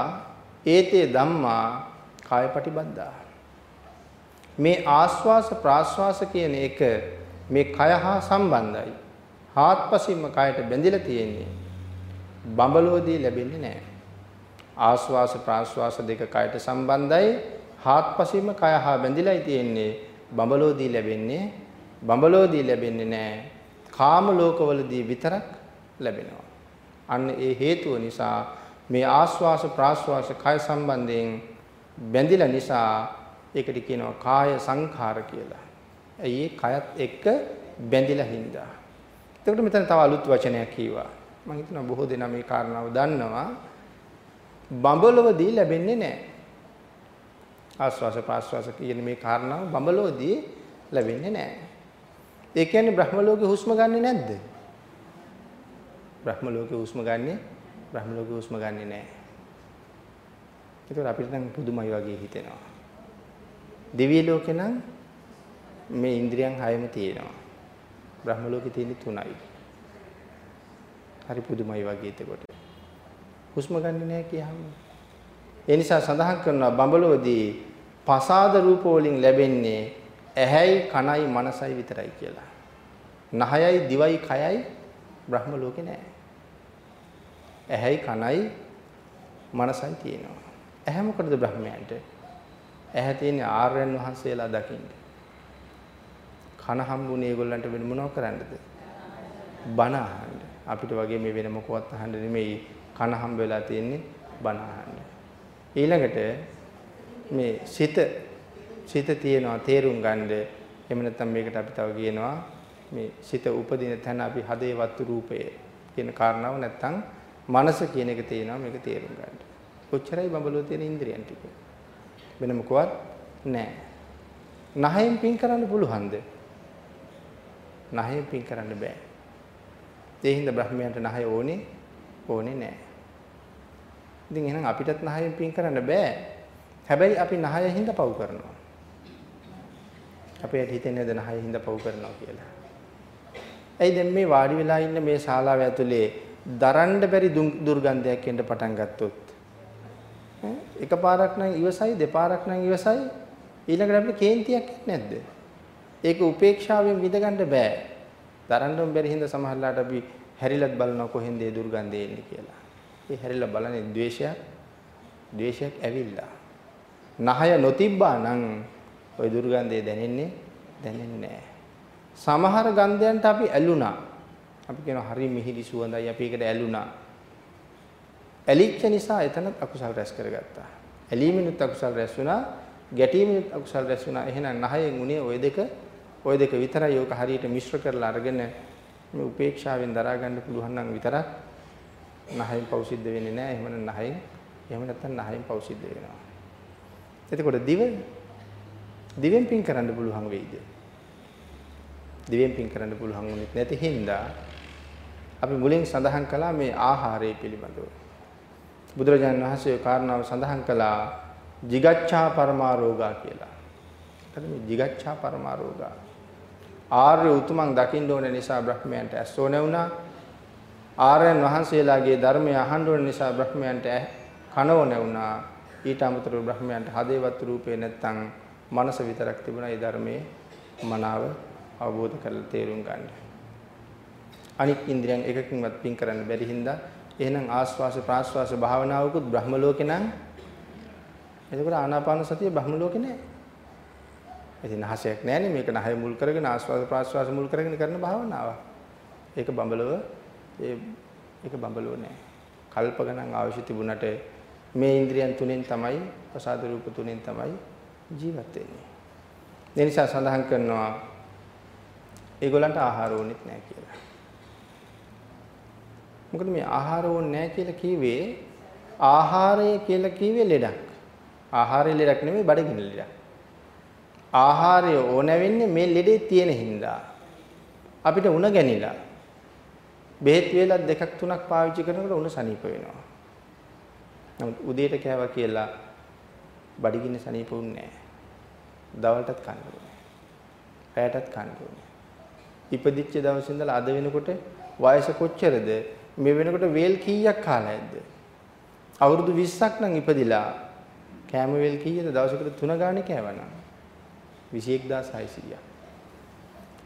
ඒතේ ධම්මා කායපටිබද්ධා. මේ ආස්වාස ප්‍රාස්වාස කියන එක මේ කය හා සම්බන්ධයි. හාත්පසින්ම කයට බැඳිලා තියෙන්නේ. බඹලෝදී ලැබෙන්නේ නැහැ. ආස්වාස ප්‍රාස්වාස දෙක කයට සම්බන්ධයි. හාත්පසින්ම කය හා බැඳිලායි තියෙන්නේ. බඹලෝදී ලැබෙන්නේ බඹලෝදී ලැබෙන්නේ නැහැ. කාම ලෝකවලදී විතරක් ලැබෙනවා. අන්න ඒ හේතුව නිසා මේ ආස්වාස ප්‍රාස්වාස කය සම්බන්ධයෙන් බැඳිලා නිසා ඒකට කියනවා කාය සංඛාර කියලා. ඇයි ඒ කයත් එක්ක බැඳිලා හින්දා. එතකොට මෙතන තව අලුත් වචනයක් කීවා. මම හිතනවා බොහෝ දෙනා මේ කාරණාව දන්නවා. බඹලවදී ලැබෙන්නේ නැහැ. ආස්වාස ප්‍රාස්වාස කියන මේ කාරණාව බඹලෝදී ලැබෙන්නේ නැහැ. ඒ කියන්නේ බ්‍රහ්ම ලෝකේ හුස්ම ගන්නෙ නැද්ද? බ්‍රහ්ම ලෝකේ හුස්ම ගන්නෙ බ්‍රහ්ම ලෝකේ හුස්ම ගන්නෙ නැහැ. ඒක අපිට නම් පුදුමයි වගේ හිතෙනවා. දිව්‍ය ලෝකේ නම් මේ ඉන්ද්‍රියන් හයම තියෙනවා. බ්‍රහ්ම ලෝකේ තියෙන්නේ තුනයි. හරි පුදුමයි වගේ එතකොට. හුස්ම ගන්නෙ නැහැ කියහම. ඒ නිසා සඳහන් කරනවා බඹලෝදී පසාද රූප වලින් ලැබෙන්නේ ඇහැයි කනයි මනසයි විතරයි කියලා. නහයයි දිවයි කයයි බ්‍රහ්ම ලෝකේ නැහැ. ඇහැයි කනයි මනසයි තියෙනවා. ඇහැ මොකටද බ්‍රහ්මයන්ට? ඇහැ තියෙන ආර්යයන් වහන්සේලා දකින්න. කන හම්බුනේ ඒගොල්ලන්ට වෙන මොනව කරන්නද? බණ අහන්න. අපිට වගේ මේ වෙන මොකවත් අහන්න නෙමෙයි කන හම්බ වෙලා තියෙන්නේ බණ අහන්න. ඊළඟට මේ සිත සිත තියෙනවා තේරුම් ගන්න. එහෙම නැත්නම් මේකට අපි තව කියනවා මේ සිත උපදින තැන අපි හදේ වත්තු රූපය කියන කාරණාව නැත්නම් මනස කියන එක තියෙනවා මේක තේරුම් ගන්න. කොච්චරයි බඹලෝ තියෙන ඉන්ද්‍රියන් ටික. වෙන මොකවත් නැහැ. නහයෙන් පින් කරන්න පුළුවන්ද? නහයෙන් පින් කරන්න බෑ. ඒ හින්දා බ්‍රහ්මයන්ට නහය ඕනේ ඕනේ නැහැ. ඉතින් එහෙනම් අපිටත් නහයෙන් පින් කරන්න බෑ. හැබැයි අපි නහය හින්දා පව් කරනවා. අපේ හිතෙන්නේ නැද නහය හින්දා පව් කරනවා කියලා. ඇයි දැන් මේ වාඩි වෙලා ඉන්න මේ ශාලාව ඇතුලේ දරන්න බැරි දුර්ගන්ධයක් එන්න පටන් ගත්තොත් එකපාරක් නම් ඉවසයි දෙපාරක් නම් ඉවසයි ඊළඟට අපිට කේන්තියක් නැද්ද? ඒක උපේක්ෂාවෙන් විඳ ගන්න බෑ. දරන්නම බැරි හින්දා සමහරලාට අපි හැරිලත් බලනවා කොහෙන්ද ඒ දුර්ගන්ධය එන්නේ කියලා. ඒ හැරිලා බලන්නේ ද්වේෂයක් ද්වේෂයක් ඇවිල්ලා. නහය නොතිබ්බා නම් ওই දුර්ගන්ධය දැනෙන්නේ දැනෙන්නේ නැහැ. සමහර ගන්ධයන්ට අපි ඇලුනා. අපි කියනවා හරි මිහිරි සුවඳයි අපි ඒකට ඇලුනා. ඇලිච්ච නිසා එතනත් අකුසල් රැස් කරගත්තා. ඇලීමෙනුත් අකුසල් රැස් වුණා, ගැටීමෙනුත් අකුසල් රැස් වුණා. එහෙනම් නහයෙන් උනේ ওই දෙක ওই දෙක විතරයි ඕක හරියට මිශ්‍ර කරලා අරගෙන මේ උපේක්ෂාවෙන් දරා ගන්න පුළුවන් නම් විතරක් නහයෙන් පව් සිද්ධ වෙන්නේ නැහැ. එහෙම නහයෙන් එහෙම නැත්නම් නහයෙන් පව් සිද්ධ වෙනවා. එතකොට දිව දිවෙන් පින් කරන්න පුළුවන් වෙයිද? දිවෙන් පින් කරන්න පුළුවන් වුණේ නැති හින්දා අපි මුලින් සඳහන් කළා මේ ආහාරය පිළිබඳව. බුදුරජාණන් වහන්සේ කාරණාව සඳහන් කළා jigacchā paramarෝගා කියලා. හරි මේ jigacchā paramarෝගා. ආර්ය උතුමන් දකින්න ඕන නිසා බ්‍රහ්මයන්ට ඇස් ඕන වුණා. ආර්යයන් වහන්සේලාගේ ධර්මය අහන්න ඕන නිසා බ්‍රහ්මයන්ට කන ඕන වුණා. ඊට අමතරව බ්‍රහ්මයන්ට හදේවත් රූපේ නැත්තම් මනස විතරක් තිබුණා ඒ ධර්මයේ මනාව අවබෝධ කරලා තේරුම් ගන්න. අනික් ඉන්ද්‍රියන් එකකින්වත් පින් කරන්න බැරි හින්දා එහෙනම් ආස්වාස ප්‍රාස්වාස භාවනාවකුත් බ්‍රහ්ම ලෝකේ නම් එතකොට ආනාපාන සතිය බ්‍රහ්ම ලෝකේ නෑ. ඉතින් නහසයක් නෑනේ මේක නහය මුල් කරගෙන ආස්වාස ප්‍රාස්වාස මුල් කරගෙන කරන භාවනාව. ඒක බඹලව ඒ ඒක බඹලව නෑ. කල්ප ගණන් අවශ්‍ය තිබුණට මේ ඉන්ද්‍රියන් තුනෙන් තමයි ප්‍රසාද රූප තුනෙන් තමයි ජීවත් වෙන්නේ. ඒ නිසා සඳහන් කරනවා ඒගොල්ලන්ට ආහාර ඕනෙත් නැහැ කියලා. මොකද මේ ආහාර ඕනේ නැහැ කියලා කිව්වේ ආහාරය කියලා කිව්වේ ලෙඩක්. ආහාරය ලෙඩක් නෙමෙයි බඩගිනි ලෙඩක්. ආහාරය ඕන වෙන්නේ මේ ලෙඩේ තියෙන හින්දා. අපිට උණ ගැනිලා බෙහෙත් වේලක් දෙකක් තුනක් පාවිච්චි කරනකොට උණ සනීප වෙනවා. නමුත් උදේට කෑවා කියලා බඩගින්න සනීප වුන්නේ නැහැ. දවල්ටත් කන්න ඕනේ. රැයටත් කන්න ඕනේ. ඉපදිච්ච දවසේ ඉඳලා අද වෙනකොට වයස කොච්චරද? මේ වෙනකොට වේල් කීයක් කාලා ඇද්ද? අවුරුදු 20ක් නම් ඉපදිලා කෑම වේල් කීයද දවසකට 3 ගානේ කෑවනම් 21600ක්.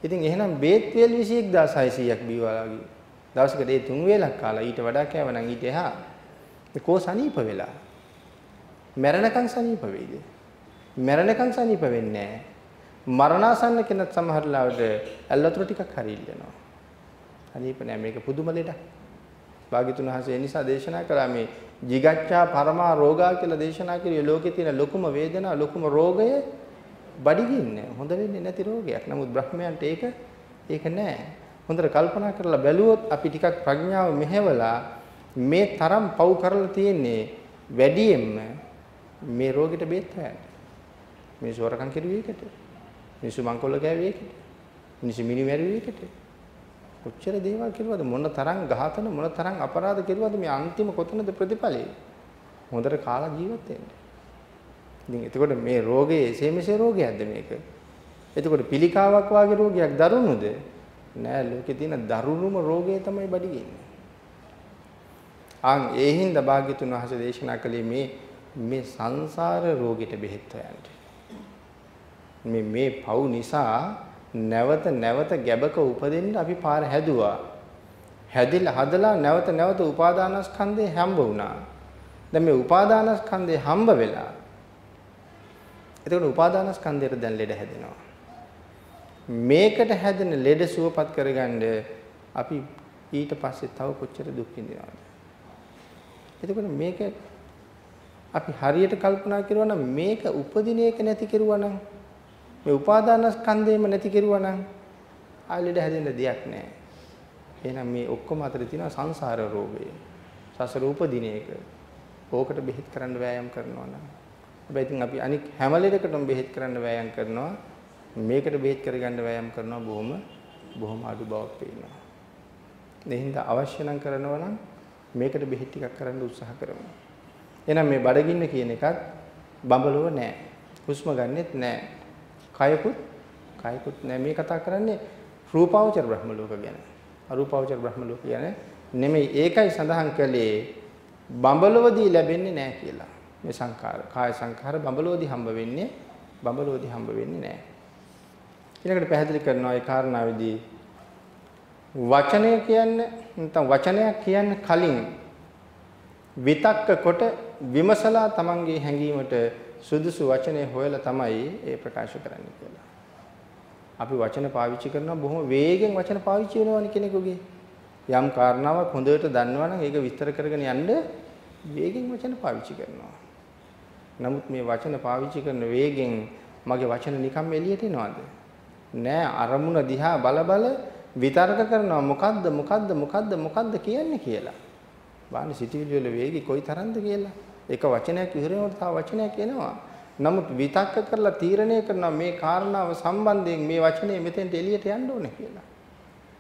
ඉතින් එහෙනම් බේත් වේල් 21600ක් බීවලාගේ දවසකට ඒ 3 වේලක් කාලා ඊට වඩා කෑවනම් ඊට එහා කෝ සනීප වෙලා මැරණකම් සනීප වෙයිද? මැරණකම් සනීප වෙන්නේ නැහැ. මරණාසන්න කෙනෙක් සමහර ලාවට ඇල්ලතුරු ටිකක් හරි ඉල්ලනවා. සනීප නෑ මේක පුදුම ලෙඩක්. භාග්‍යතුන් වහන්සේ ඒ නිසා දේශනා කළා මේ jigacchā parama රෝගා කියලා දේශනා කළේ ලෝකේ තියෙන ලොකුම වේදනාව ලොකුම රෝගය බඩගින්න. හොඳ වෙන්නේ නැති රෝගයක්. නමුත් බ්‍රහ්මයන්ට ඒක ඒක නෑ. හොඳට කල්පනා කරලා බැලුවොත් අපි ටිකක් ප්‍රඥාව මෙහෙवला මේ තරම් පව් කරලා තියෙන්නේ වැඩියෙන්ම මේ රෝගෙට බේත් හොයන්න. මිනිස්සු වරකම් කෙරුවේ ඒකට. මිනිස්සු මංකොල්ල ගෑවේ ඒකට. මිනිස්සු මිනි මැරුවේ ඒකට. කොච්චර දේවල් කෙරුවද මොන තරම් ඝාතන මොන තරම් අපරාධ කෙරුවද මේ අන්තිම කොතනද ප්‍රතිඵලය? හොඳට කාලා ජීවත් වෙන්න. ඉතින් එතකොට මේ රෝගේ එසේ මෙසේ රෝගයක්ද මේක? එතකොට පිළිකාවක් වාගේ රෝගයක් දරුණුද? නෑ ලෝකේ තියෙන දරුණුම රෝගය තමයි බඩගින්නේ. අන් ඒ හින්දා භාග්‍යතුන් වහන්සේ දේශනා කළේ මේ මේ සංසාර රෝගෙට බෙහෙත් හොයන්න. මේ මේ පව් නිසා නැවත නැවත ගැබක උපදින්න අපි පාර හැදුවා. හැදිලා හදලා නැවත නැවත උපාදානස්කන්ධේ හම්බ වුණා. දැන් මේ උපාදානස්කන්ධේ හම්බ වෙලා එතකොට උපාදානස්කන්ධයට දැන් ලෙඩ හැදෙනවා. මේකට හැදෙන ලෙඩ සුවපත් කරගන්න අපි ඊට පස්සේ තව කොච්චර දුක් විඳිනවද? එතකොට මේක අපි හරියට කල්පනා කරුවා නම් මේක උපදින එක නැති කරුවා නම් මේ උපාදානස්කන්ධයම නැති කරුවා නම් ආයෙ ලෙඩ හැදෙන්න දෙයක් නැහැ. එහෙනම් මේ ඔක්කොම අතර තියෙන සංසාර රෝගය. සසර උපදින එක. ඕකට බෙහෙත් කරන්න වෑයම් කරනවා නම්. හැබැයි ඉතින් අපි අනික් හැම ලෙඩකටම බෙහෙත් කරන්න වෑයම් කරනවා. මේකට බෙහෙත් කරගන්න වෑයම් කරනවා බොහොම බොහොම අඩු බවක් පේනවා. ඒ හින්දා අවශ්‍ය නම් කරනවා නම් මේකට බෙහෙත් ටිකක් කරන්න උත්සාහ කරමු. එහෙනම් මේ බඩගින්න කියන එකත් බඹලව නෑ. හුස්ම ගන්නෙත් නෑ. කයකුත් කයකුත් නෑ. මේ කතා කරන්නේ රූපාවචර බ්‍රහ්ම ලෝක ගැන. අරූපාවචර බ්‍රහ්ම ලෝක ගැන නෙමෙයි. ඒකයි සඳහන් කළේ බඹලවදී ලැබෙන්නේ නෑ කියලා. මේ සංකාර කාය සංකාර බඹලෝදි හම්බ වෙන්නේ බඹලෝදි හම්බ වෙන්නේ නැහැ. ඊළඟට පැහැදිලි කරනවා ඒ කාරණාවේදී වචනය කියන්නේ නැත්නම් වචනයක් කියන්න කලින් විතක්ක කොට විමසලා තමන්ගේ හැඟීමට සුදුසු වචනේ හොයලා තමයි ඒ ප්‍රකාශ කරන්නේ කියලා. අපි වචන පාවිච්චි කරනවා බොහොම වේගෙන් වචන පාවිච්චි වෙනවනේ කෙනෙකුගේ. යම් කාරණාවක් හොඳට දන්නවනම් ඒක විස්තර කරගෙන යන්න වේගෙන් වචන පාවිච්චි කරනවා. නමුත් මේ වචන පාවිච්චි කරන වේගෙන් මගේ වචන නිකම්ම එළියට එනවද? නෑ අරමුණ දිහා බල බල විතර්ක කරනවා මොකද්ද මොකද්ද මොකද්ද මොකද්ද කියන්නේ කියලා. බාහනේ සිටිවිලි වල වේගي කොයි තරම්ද කියලා. එක වචනයක් ඉහිරෙනකොට තව වචනයක් එනවා. නමුත් විතක්ක කරලා තීරණය කරනවා මේ කාරණාව සම්බන්ධයෙන් මේ වචනේ මෙතෙන්ට එළියට යන්න ඕනේ කියලා.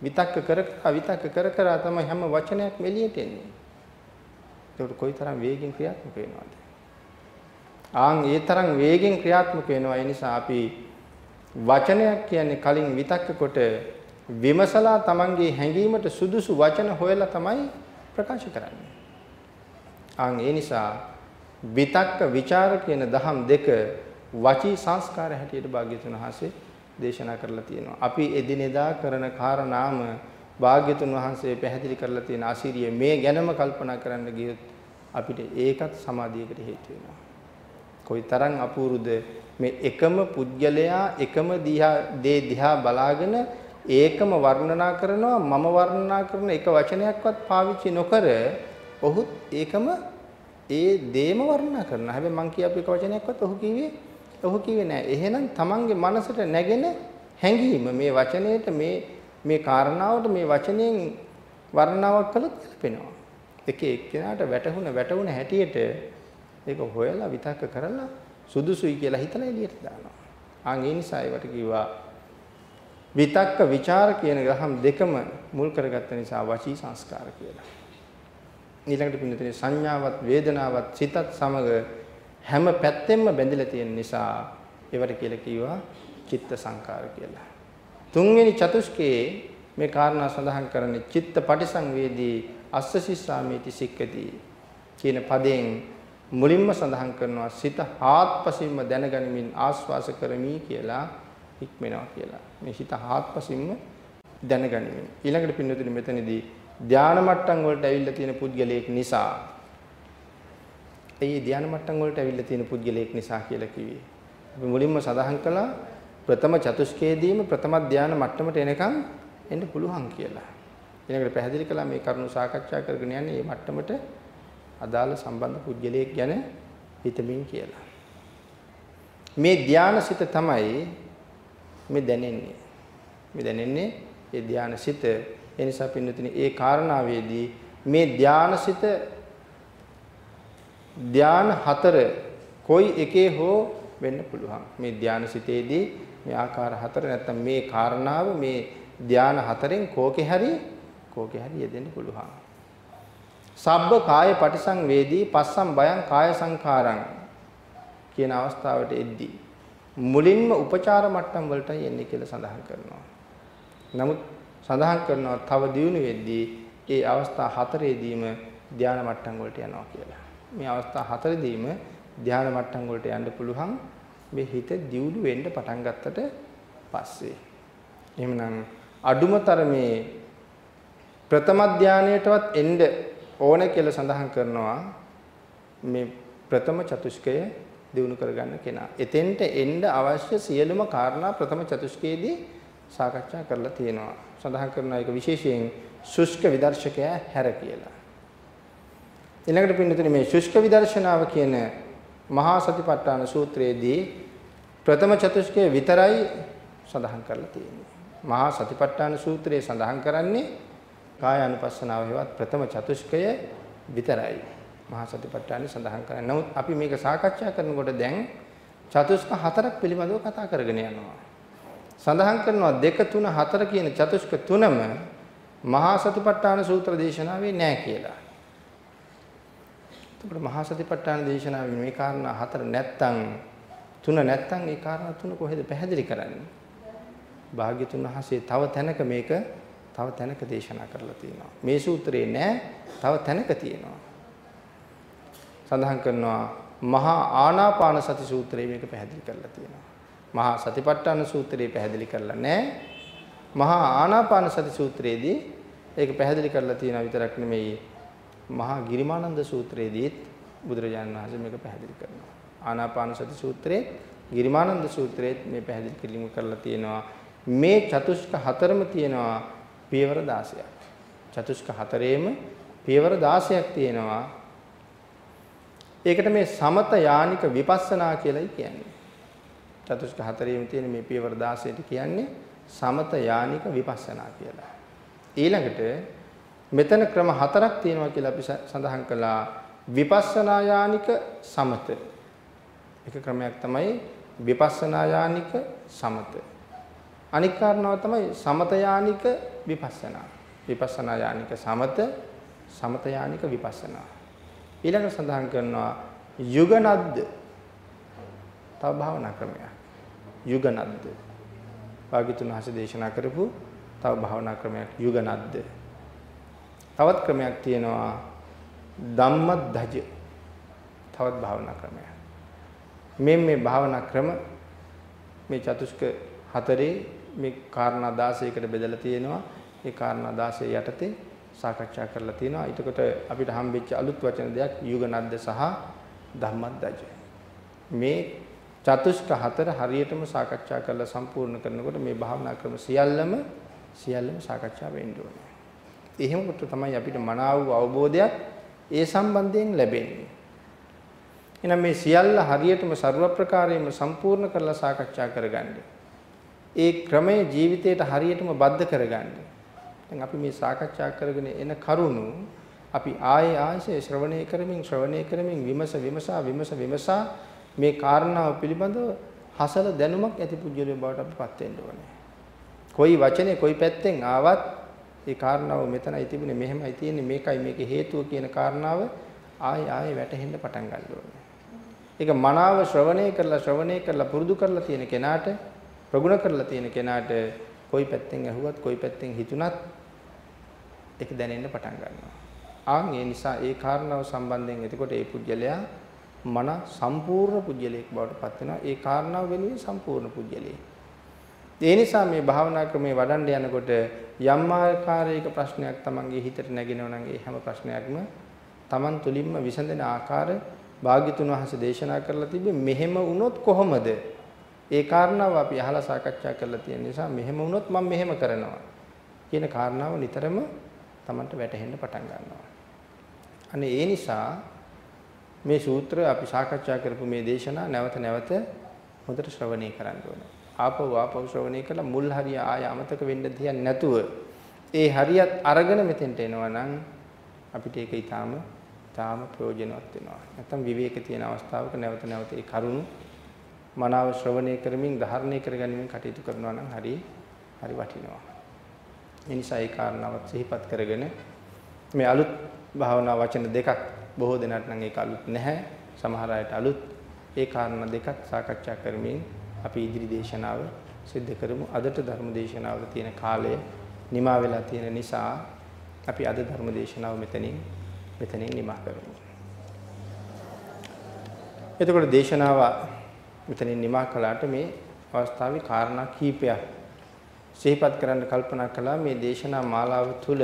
විතක්ක කර කර විතක්ක කර කර තමයි හැම වචනයක්ම එළියට එන්නේ. ඒකට කොයිතරම් වේගෙන් ක්‍රියාත්මක වෙනවද? ආන් ඒ තරම් වේගෙන් ක්‍රියාත්මක වෙනවා. ඒ නිසා අපි වචනයක් කියන්නේ කලින් විතක්ක කොට විමසලා Tamanගේ හැඟීමට සුදුසු වචන හොයලා තමයි ප්‍රකාශ කරන්නේ. ආන් ඒ නිසා විතක්ක ਵਿਚාර කියන දහම් දෙක වචී සංස්කාර හැටියට භාග්‍යතුන් වහන්සේ දේශනා කරලා තියෙනවා. අපි එදිනෙදා කරන කාරණාම භාග්‍යතුන් වහන්සේ පැහැදිලි කරලා තියෙන අසිරිය මේ ගැනම කල්පනා කරන්න ගියොත් අපිට ඒකත් සමාධියකට හේතු වෙනවා. කොයිතරම් අපූර්වද මේ එකම පුද්ගලයා එකම දිහා දේ දිහා බලාගෙන ඒකම වර්ණනා කරනවා මම වර්ණනා කරන එක වචනයක්වත් පාවිච්චි නොකර ඔහුත් ඒකම ඒ දේම වර්ණනා කරනවා. හැබැයි මං කියපු එක වචනයක්වත් ඔහු කිව්වේ ඔහු කිව්වේ නෑ. එහෙනම් තමන්ගේ මනසට නැගෙන හැඟීම මේ වචනයේට මේ මේ කාරණාවට මේ වචනයෙන් වර්ණනාවක් කළොත් ගැලපෙනවා. එක එක්කෙනාට වැටහුණ වැටුණ හැටියට ඒක හොයලා විතක්ක කරලා සුදුසුයි කියලා හිතලා එළියට දානවා. ආන් ඒ නිසා ඒවට කිව්වා විතක්ක ਵਿਚාර කියන ග්‍රහම් දෙකම මුල් කරගත්ත නිසා වචී සංස්කාර කියලා. ඊළඟට පින්නතේ සංඥාවත් වේදනාවත් සිතත් සමග හැම පැත්තෙම බැඳිලා තියෙන නිසා ඒවට කියලා කිව්වා චිත්ත සංකාර කියලා. තුන්වෙනි චතුස්කයේ මේ කාරණා සඳහන් කරන්නේ චිත්ත පටිසංවේදී අස්ස සිස්සාමීති සික්කති කියන පදයෙන් මුලින්ම සඳහන් කරනවා සිත හාත්පසින්ම දැනගනිමින් ආස්වාස කරමි කියලා හික්මෙනවා කියලා. මේ හිත හාත්පසින්ම දැනගනිමින්. ඊළඟට පින්නතුනි මෙතනදී ධාන මට්ටම් වලට ඇවිල්ලා තියෙන පුද්ගලයෙක් නිසා ඒ ධාන මට්ටම් වලට ඇවිල්ලා තියෙන පුද්ගලයෙක් නිසා කියලා කිව්වේ. අපි මුලින්ම සඳහන් කළා ප්‍රථම චතුස්කයේදීම ප්‍රථම ධාන මට්ටමට එනකම් එන්න පුළුවන් කියලා. ඊළඟට පැහැදිලි කළා මේ කරුණු සාකච්ඡා කරගෙන යන්නේ මේ මට්ටමට අදාළ සම්බන්ධ පුද්ගලයෙක් ගැන හිතමින් කියලා. මේ ධානසිත තමයි මේ දැනෙන්නේ. මේ දැනෙන්නේ ඒ ධානසිත. ඒ නිසා පින්නතුනි ඒ කාරණාවේදී මේ ධානසිත ධාන හතර කොයි එකේ හෝ වෙන්න පුළුවන්. මේ ධානය සිතේදී මේ ආකාර හතර නැත්තම් මේ කාරණාව මේ ධාන හතරෙන් කෝකේ හරි කෝකේ හරි යෙදෙන්න පුළුවන්. සබ්බ කාය පටිසංවේදී පස්සම් බයං කාය සංඛාරං කියන අවස්ථාවට එද්දී මුලින්ම උපචාර මට්ටම් වලටයි එන්නේ කියලා සඳහන් කරනවා. නමුත් සඳහන් කරනවා තව දියුණු වෙද්දී ඒ අවස්ථා හතරේදීම ධානා මට්ටම් වලට යනවා කියලා. මේ අවස්ථා හතරේදීම ධානා මට්ටම් වලට යන්න පුළුවන් මේ හිත දියුණු වෙන්න පටන් ගත්තට පස්සේ. එහෙමනම් අඩුමතරමේ ප්‍රථම ධානයටවත් එන්න ඕන කියලා සඳහන් කරනවා මේ ප්‍රථම චතුෂ්කය දිනු කරගන්න කෙනා. එතෙන්ට එන්න අවශ්‍ය සියලුම කාරණා ප්‍රථම චතුෂ්කයේදී සාකච්ඡා කරලා තියෙනවා. සඳහන් කරන එක විශේෂයෙන් ශුෂ්ක විදර්ශකයා හැර කියලා. ඊළඟට පින්නතුනේ මේ ශුෂ්ක විදර්ශනාව කියන මහා සතිපට්ඨාන සූත්‍රයේදී ප්‍රථම චතුෂ්කය විතරයි සඳහන් කරලා තියෙන්නේ. මහා සතිපට්ඨාන සූත්‍රයේ සඳහන් කරන්නේ කාය අනුපස්සනාව හේවත් ප්‍රථම චතුෂ්කය විතරයි. මහා සතිපට්ඨානෙ සඳහන් කරන්නේ. නමුත් අපි මේක සාකච්ඡා කරනකොට දැන් චතුස්ක හතරක් පිළිබඳව කතා කරගෙන යනවා. සඳහන් කරනවා දෙක තුන හතර කියන චතුස්ක තුනම මහා සතිපට්ඨාන සූත්‍ර දේශනාවේ නෑ කියලා. එතකොට මහා සතිපට්ඨාන දේශනාවේ මේ කාරණා හතර නැත්තම් තුන නැත්තම් ඒ කාරණා තුන කොහෙද පැහැදිලි කරන්නේ? භාග්‍යතුන් වහන්සේ තව තැනක මේක තව තැනක දේශනා කරලා තියෙනවා. මේ සූත්‍රේ නෑ තව තැනක තියෙනවා. සඳහන් කරනවා මහා ආනාපාන සති සූත්‍රයේ මේක පැහැදිලි කරලා තියෙනවා. මහා සතිපට්ඨාන සූත්‍රයේ පැහැදිලි කරලා නැහැ. මහා ආනාපාන සති සූත්‍රයේදී ඒක පැහැදිලි කරලා තියෙනවා විතරක් නෙමෙයි මහා ගිරිමානන්ද සූත්‍රයේදීත් බුදුරජාණන් වහන්සේ මේක පැහැදිලි කරනවා. ආනාපාන සති සූත්‍රයේ ගිරිමානන්ද සූත්‍රයේත් මේ පැහැදිලි කිරීම කරලා තියෙනවා. මේ චතුෂ්ක හතරම තියෙනවා පියවර 16ක්. චතුෂ්ක හතරේම පියවර 16ක් තියෙනවා ඒකට මේ සමත යානික විපස්සනා කියලායි කියන්නේ. චතුස්ක හතරේම තියෙන මේ පියවර 16ට කියන්නේ සමත යානික විපස්සනා කියලා. ඊළඟට මෙතන ක්‍රම හතරක් තියෙනවා කියලා අපි සඳහන් කළා. විපස්සනා යානික සමත. එක ක්‍රමයක් තමයි විපස්සනා යානික සමත. අනික් කාරණාව තමයි සමත යානික විපස්සනා. විපස්සනා යානික සමත සමත යානික විපස්සනා. ඊළඟ සඳහන් කරනවා යුගනද්ද. තව භාවනා ක්‍රමයක්. යුගනද්ද. වාගිතුන් හස දේශනා කරපු තව භාවනා ක්‍රමයක් යුගනද්ද. තවත් ක්‍රමයක් තියෙනවා ධම්මද්දජ. තවත් භාවනා ක්‍රමයක්. මේ මේ භාවනා ක්‍රම මේ චතුස්ක හතරේ මේ කාරණා 16කට බෙදලා තියෙනවා ඒ කාරණා 16 යටතේ සාකච්ඡා කරලා තියෙනවා. ඊටකොට අපිට හම්බෙච්ච අලුත් වචන දෙයක් යුගනද්ද සහ ධම්මද්දජ. මේ චතුෂ්ක හතර හරියටම සාකච්ඡා කරලා සම්පූර්ණ කරනකොට මේ භාවනා ක්‍රම සියල්ලම සියල්ලම සාකච්ඡා වෙන්න ඕනේ. එහෙම කොට තමයි අපිට මනාව අවබෝධයක් ඒ සම්බන්ධයෙන් ලැබෙන්නේ. එහෙනම් මේ සියල්ල හරියටම ਸਰව ප්‍රකාරයෙන්ම සම්පූර්ණ කරලා සාකච්ඡා කරගන්න. ඒ ක්‍රමයේ ජීවිතයට හරියටම බද්ධ කරගන්න. දැන් අපි මේ සාකච්ඡා කරගෙන එන කරුණු අපි ආයේ ආයෙ ශ්‍රවණය කරමින් ශ්‍රවණය කරමින් විමස විමසා විමස විමසා මේ කාරණාව පිළිබඳව හසල දැනුමක් ඇති පුජ්‍යලිය බවට අපිපත් වෙන්න ඕනේ. කොයි වචනේ කොයි පැත්තෙන් ආවත් ඒ කාරණාව මෙතනයි තිබුණේ මෙහෙමයි තියෙන්නේ මේකයි මේකේ හේතුව කියන කාරණාව ආයෙ ආයෙ වැටහෙන්න පටන් ගන්න ඕනේ. ඒක මනාව ශ්‍රවණය කරලා ශ්‍රවණය කරලා පුරුදු කරලා තියෙන කෙනාට ප්‍රගුණ කරලා තියෙන කෙනාට කොයි පැත්තෙන් ඇහුවත් කොයි පැත්තෙන් හිතුණත් ඒක දැනෙන්න පටන් ගන්නවා. ආන් ඒ නිසා ඒ කාරණාව සම්බන්ධයෙන් එතකොට ඒ පුජ්‍යලයා මන සම්පූර්ණ පුජ්‍යලයක් බවට පත් වෙනවා. ඒ කාරණාව වෙනුවෙන් සම්පූර්ණ පුජ්‍යලයක්. ඒ නිසා මේ භාවනා ක්‍රමේ වඩන්න යනකොට යම් ආකාරයක ප්‍රශ්නයක් Tamanගේ හිතට නැගෙනවා නම් ඒ හැම ප්‍රශ්නයක්ම Taman තුලින්ම විසඳෙන ආකාර භාග්‍යතුන් වහන්සේ දේශනා කරලා තිබෙ මෙහෙම වුණොත් කොහොමද? ඒ කාරණාව අපි අහලා සාකච්ඡා කරලා තියෙන නිසා මෙහෙම වුණොත් මම මෙහෙම කරනවා කියන කාරණාව නිතරම Tamanට වැටහෙන්න පටන් ගන්නවා. අනේ ඒ නිසා මේ සූත්‍රය අපි සාකච්ඡා කරපු මේ දේශනා නැවත නැවත හොඳට ශ්‍රවණය කරන්න ඕනේ. ආපහු ආපහු ශ්‍රවණය කළා මුල් හරිය ආය අමතක වෙන්න දෙයක් නැතුව ඒ හරියත් අරගෙන මෙතෙන්ට එනවා නම් අපිට ඒක ඊටාම ඊටාම ප්‍රයෝජනවත් වෙනවා. නැත්තම් විවේක තියෙන අවස්ථාවක නැවත නැවත ඒ කරුණු මනාව ශ්‍රවණය කරමින් ධාරණය කරගැනීමෙන් කටයුතු කරනවා නම් හරි හරි වටිනවා. ඒ නිසා ඒ කාරණාවත් සිහිපත් කරගෙන මේ අලුත් භාවනා වචන දෙකක් බොහෝ දෙනාට නම් ඒක අලුත් නැහැ. සමහර අයට අලුත් ඒ කාරණා දෙකක් සාකච්ඡා කරමින් අපි ඉදිරි දේශනාව සිද්ධ කරමු. අදට ධර්ම දේශනාවල තියෙන කාලය නිමා වෙලා තියෙන නිසා අපි අද ධර්ම දේශනාව මෙතනින් මෙතනින් නිමා කරමු. එතකොට දේශනාව මෙතනින් නිමා කළාට මේ අවස්ථාවේ කාරණා කීපයක්. සිහිපත් කරන්න කල්පනා කළා මේ දේශනා මාලාව තුළ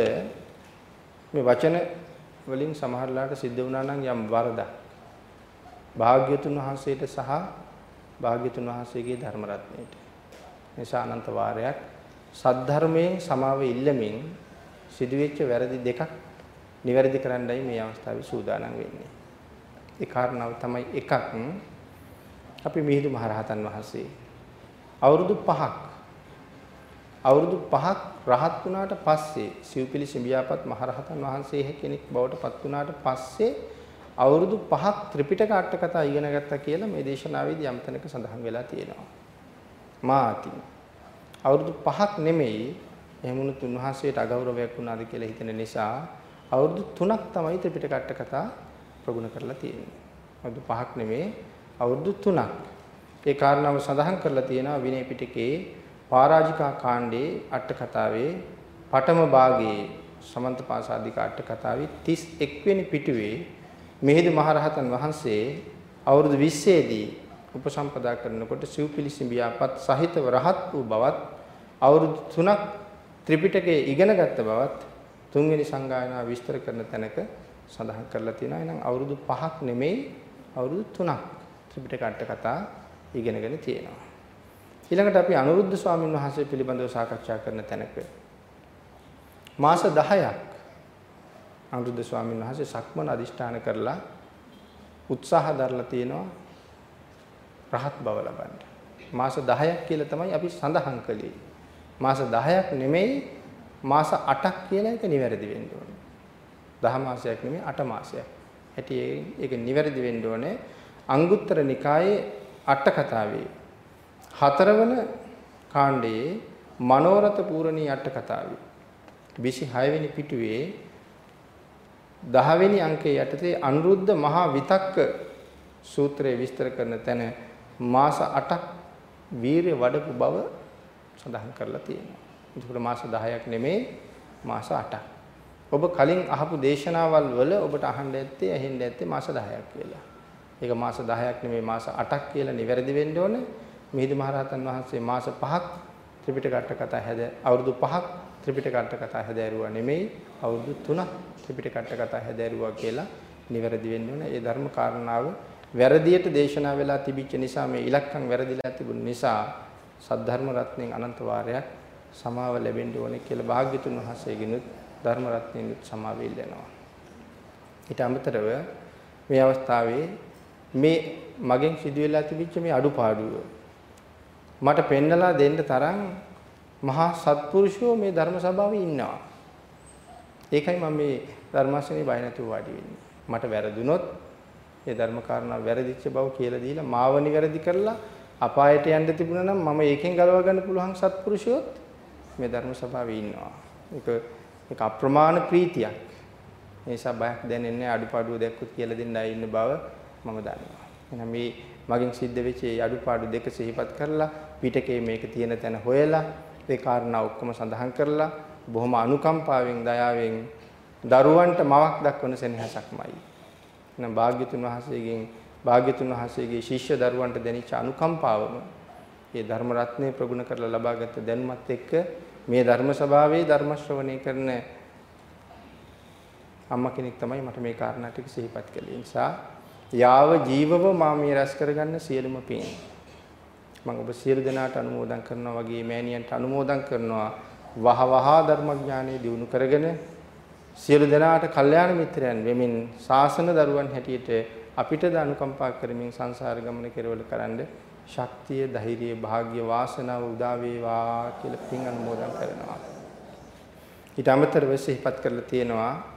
මේ වචන වලින් සමහරලාට සිද්ධ වුණා නම් යම් වරදක්. භාග්‍යතුන් වහන්සේට සහ භාග්‍යතුන් වහන්සේගේ ධර්ම රත්නයට නිසා අනන්ත වාරයක් සද්ධර්මයෙන් සමාව ඉල්ලමින් සිදුවෙච්ච වැරදි දෙකක් නිවැරදි කරන්නයි මේ අවස්ථාවේ සූදානම් වෙන්නේ. ඒ කාරණාව තමයි එකක්. අපි මිහිඳු මහරහතන් වහන්සේ අවුරුදු 5ක් අවුරුදු 5ක් රහත් වුණාට පස්සේ සිව්පිලි සිඹියාපත් මහරහතන් වහන්සේ කෙනෙක් බවට පත් වුණාට පස්සේ අවුරුදු 5ක් ත්‍රිපිටක අට කතා ඉගෙන ගත්තා කියලා මේ දේශනාවේදී යම් තැනක සඳහන් වෙලා තියෙනවා. මාති අවුරුදු 5ක් නෙමෙයි එහෙම වුණත් උන්වහන්සේට අගෞරවයක් වුණාද කියලා හිතෙන නිසා අවුරුදු 3ක් තමයි ත්‍රිපිටක අට කතා ප්‍රගුණ කරලා තියෙන්නේ. අවුරුදු 5ක් නෙමෙයි අවුරුදු 3ක්. ඒ කාරණාව සඳහන් කරලා තියෙනවා විනය පිටකේ පරාජිකා කාණ්ඩේ අට කතාවේ පඨම භාගයේ සමන්තපාසාදික අට කතාවේ 31 වෙනි පිටුවේ මෙහිදී මහරහතන් වහන්සේ අවුරුදු 20 දී උපසම්පදා කරනකොට සිව්පිලිසිඹියාපත් සහිතව රහත් වූ බවත් අවුරුදු 3ක් ත්‍රිපිටකයේ ඉගෙනගත්ත බවත් තුන්වෙනි සංගායනා විස්තර කරන තැනක සඳහන් කරලා තියෙනවා. එහෙනම් අවුරුදු 5ක් නෙමෙයි අවුරුදු 3ක් ත්‍රිපිටක අට කතා ඉගෙනගෙන තියෙනවා. ඊළඟට අපි අනුරුද්ධ ස්වාමීන් වහන්සේ පිළිබඳව සාකච්ඡා කරන තැනක මාස 10ක් අනුරුද්ධ ස්වාමීන් වහන්සේ සක්මන අදිෂ්ඨාන කරලා උත්සාහ දරලා තියෙනවා රහත් බව ලබන්න. මාස 10ක් කියලා තමයි අපි සඳහන් කළේ. මාස 10ක් නෙමෙයි මාස 8ක් කියලා එක නිවැරදි වෙන්න ඕනේ. 10 මාසයක් නෙමෙයි 8 මාසයක්. ඇටි ඒක නිවැරදි වෙන්න ඕනේ. අංගුත්තර නිකායේ අට කතාවේ හතරවන කාණ්ඩයේ මනෝරත පූර්ණී අට කතාවේ 26 වෙනි පිටුවේ 10 වෙනි අංකයේ යටතේ අනුරුද්ධ මහා විතක්ක සූත්‍රය විස්තර කරන තැන මාස 8ක් වීරිය වඩපු බව සඳහන් කරලා තියෙනවා. ඒකට මාස 10ක් නෙමෙයි මාස 8ක්. ඔබ කලින් අහපු දේශනාවල් වල ඔබට අහන්න ඇත්තේ ඇහෙන්න ඇත්තේ මාස 10ක් කියලා. ඒක මාස 10ක් නෙමෙයි මාස 8ක් කියලා නිවැරදි වෙන්න ඕනේ. මිහිඳු මහරහතන් වහන්සේ මාස 5ක් ත්‍රිපිටක අට කතා හැද අවුරුදු 5ක් ත්‍රිපිටක අට කතා හැදෑරුවා නෙමෙයි අවුරුදු 3ක් ත්‍රිපිටක අට කතා හැදෑරුවා කියලා නිවැරදි වෙන්න ඕනේ. ඒ ධර්ම කාරණාව වැරදියට දේශනා වෙලා තිබිච්ච නිසා මේ ඉලක්කම් වැරදිලා තිබුණ නිසා සද්ධර්ම රත්නයෙන් අනන්ත වාරයක් සමාව ලැබෙන්න ඕනේ කියලා භාග්‍යතුන් වහන්සේගෙනුත් ධර්ම රත්නයෙන්ුත් සමාව ඉල්ලනවා. ඊට අමතරව මේ අවස්ථාවේ මේ මගෙන් සිදුවෙලා තිබිච්ච මේ අඩුපාඩුව මට පෙන්නලා දෙන්න තරම් මහා සත්පුරුෂයෝ මේ ධර්ම සභාවේ ඉන්නවා. ඒකයි මම මේ ධර්මාසනේ බය නැතුව වාඩි වෙන්නේ. මට වැරදුනොත් ඒ ධර්ම කාරණා වැරදිච්ච බව කියලා දීලා මාව නිවැරදි කරලා අපායට යන්න තිබුණා නම් මම ඒකෙන් ගලව ගන්න පුළුවන් සත්පුරුෂයොත් මේ ධර්ම සභාවේ ඉන්නවා. ඒක ඒක අප්‍රමාණ ප්‍රීතියක්. ඒ නිසා බයක් දැනෙන්නේ අඩුපාඩුව දැක්කොත් කියලා දෙන්න අය ඉන්න බව මම දන්නවා. එහෙනම් මේ මගෙන් සිද්ධ වෙච්ච මේ අඩුපාඩු දෙක සිහිපත් කරලා පිටකේ මේක තියෙන තැන හොයලා ඒ කාරණා ඔක්කොම සඳහන් කරලා බොහොම අනුකම්පාවෙන් දයාවෙන් දරුවන්ට මවක් දක්වන සෙනෙහසක්මයි. එහෙනම් භාග්‍යතුන් වහන්සේගෙන් භාග්‍යතුන් වහන්සේගේ ශිෂ්‍ය දරුවන්ට දැනිච්ච අනුකම්පාවම ඒ ධර්ම රත්නය ප්‍රගුණ කරලා ලබාගත් දැනුමත් එක්ක මේ ධර්ම සභාවේ ධර්ම ශ්‍රවණය කරන අම්මා කෙනෙක් තමයි මට මේ කාරණා ටික සිහිපත් කළේ. නිසා යාව ජීවව මා මේ රැස් කරගන්න සියලුම පින් මම ඔබ සියලු දෙනාට අනුමෝදන් කරනවා වගේ මෑණියන්ට අනුමෝදන් කරනවා. වහ වහ ධර්මඥානෙ දිනු කරගෙන සියලු දෙනාට කල්යාණ මිත්‍රයන් වෙමින් ශාසන දරුවන් හැටියට අපිටද අනුකම්පා කරමින් සංසාර ගමන කෙරවල කරන්න ශක්තිය ධෛර්යය වාග්ය වාසනාව උදා වේවා කියලා පින් අනුමෝදන් කරනවා. ඊට අමතරව සිහිපත් කරලා තියෙනවා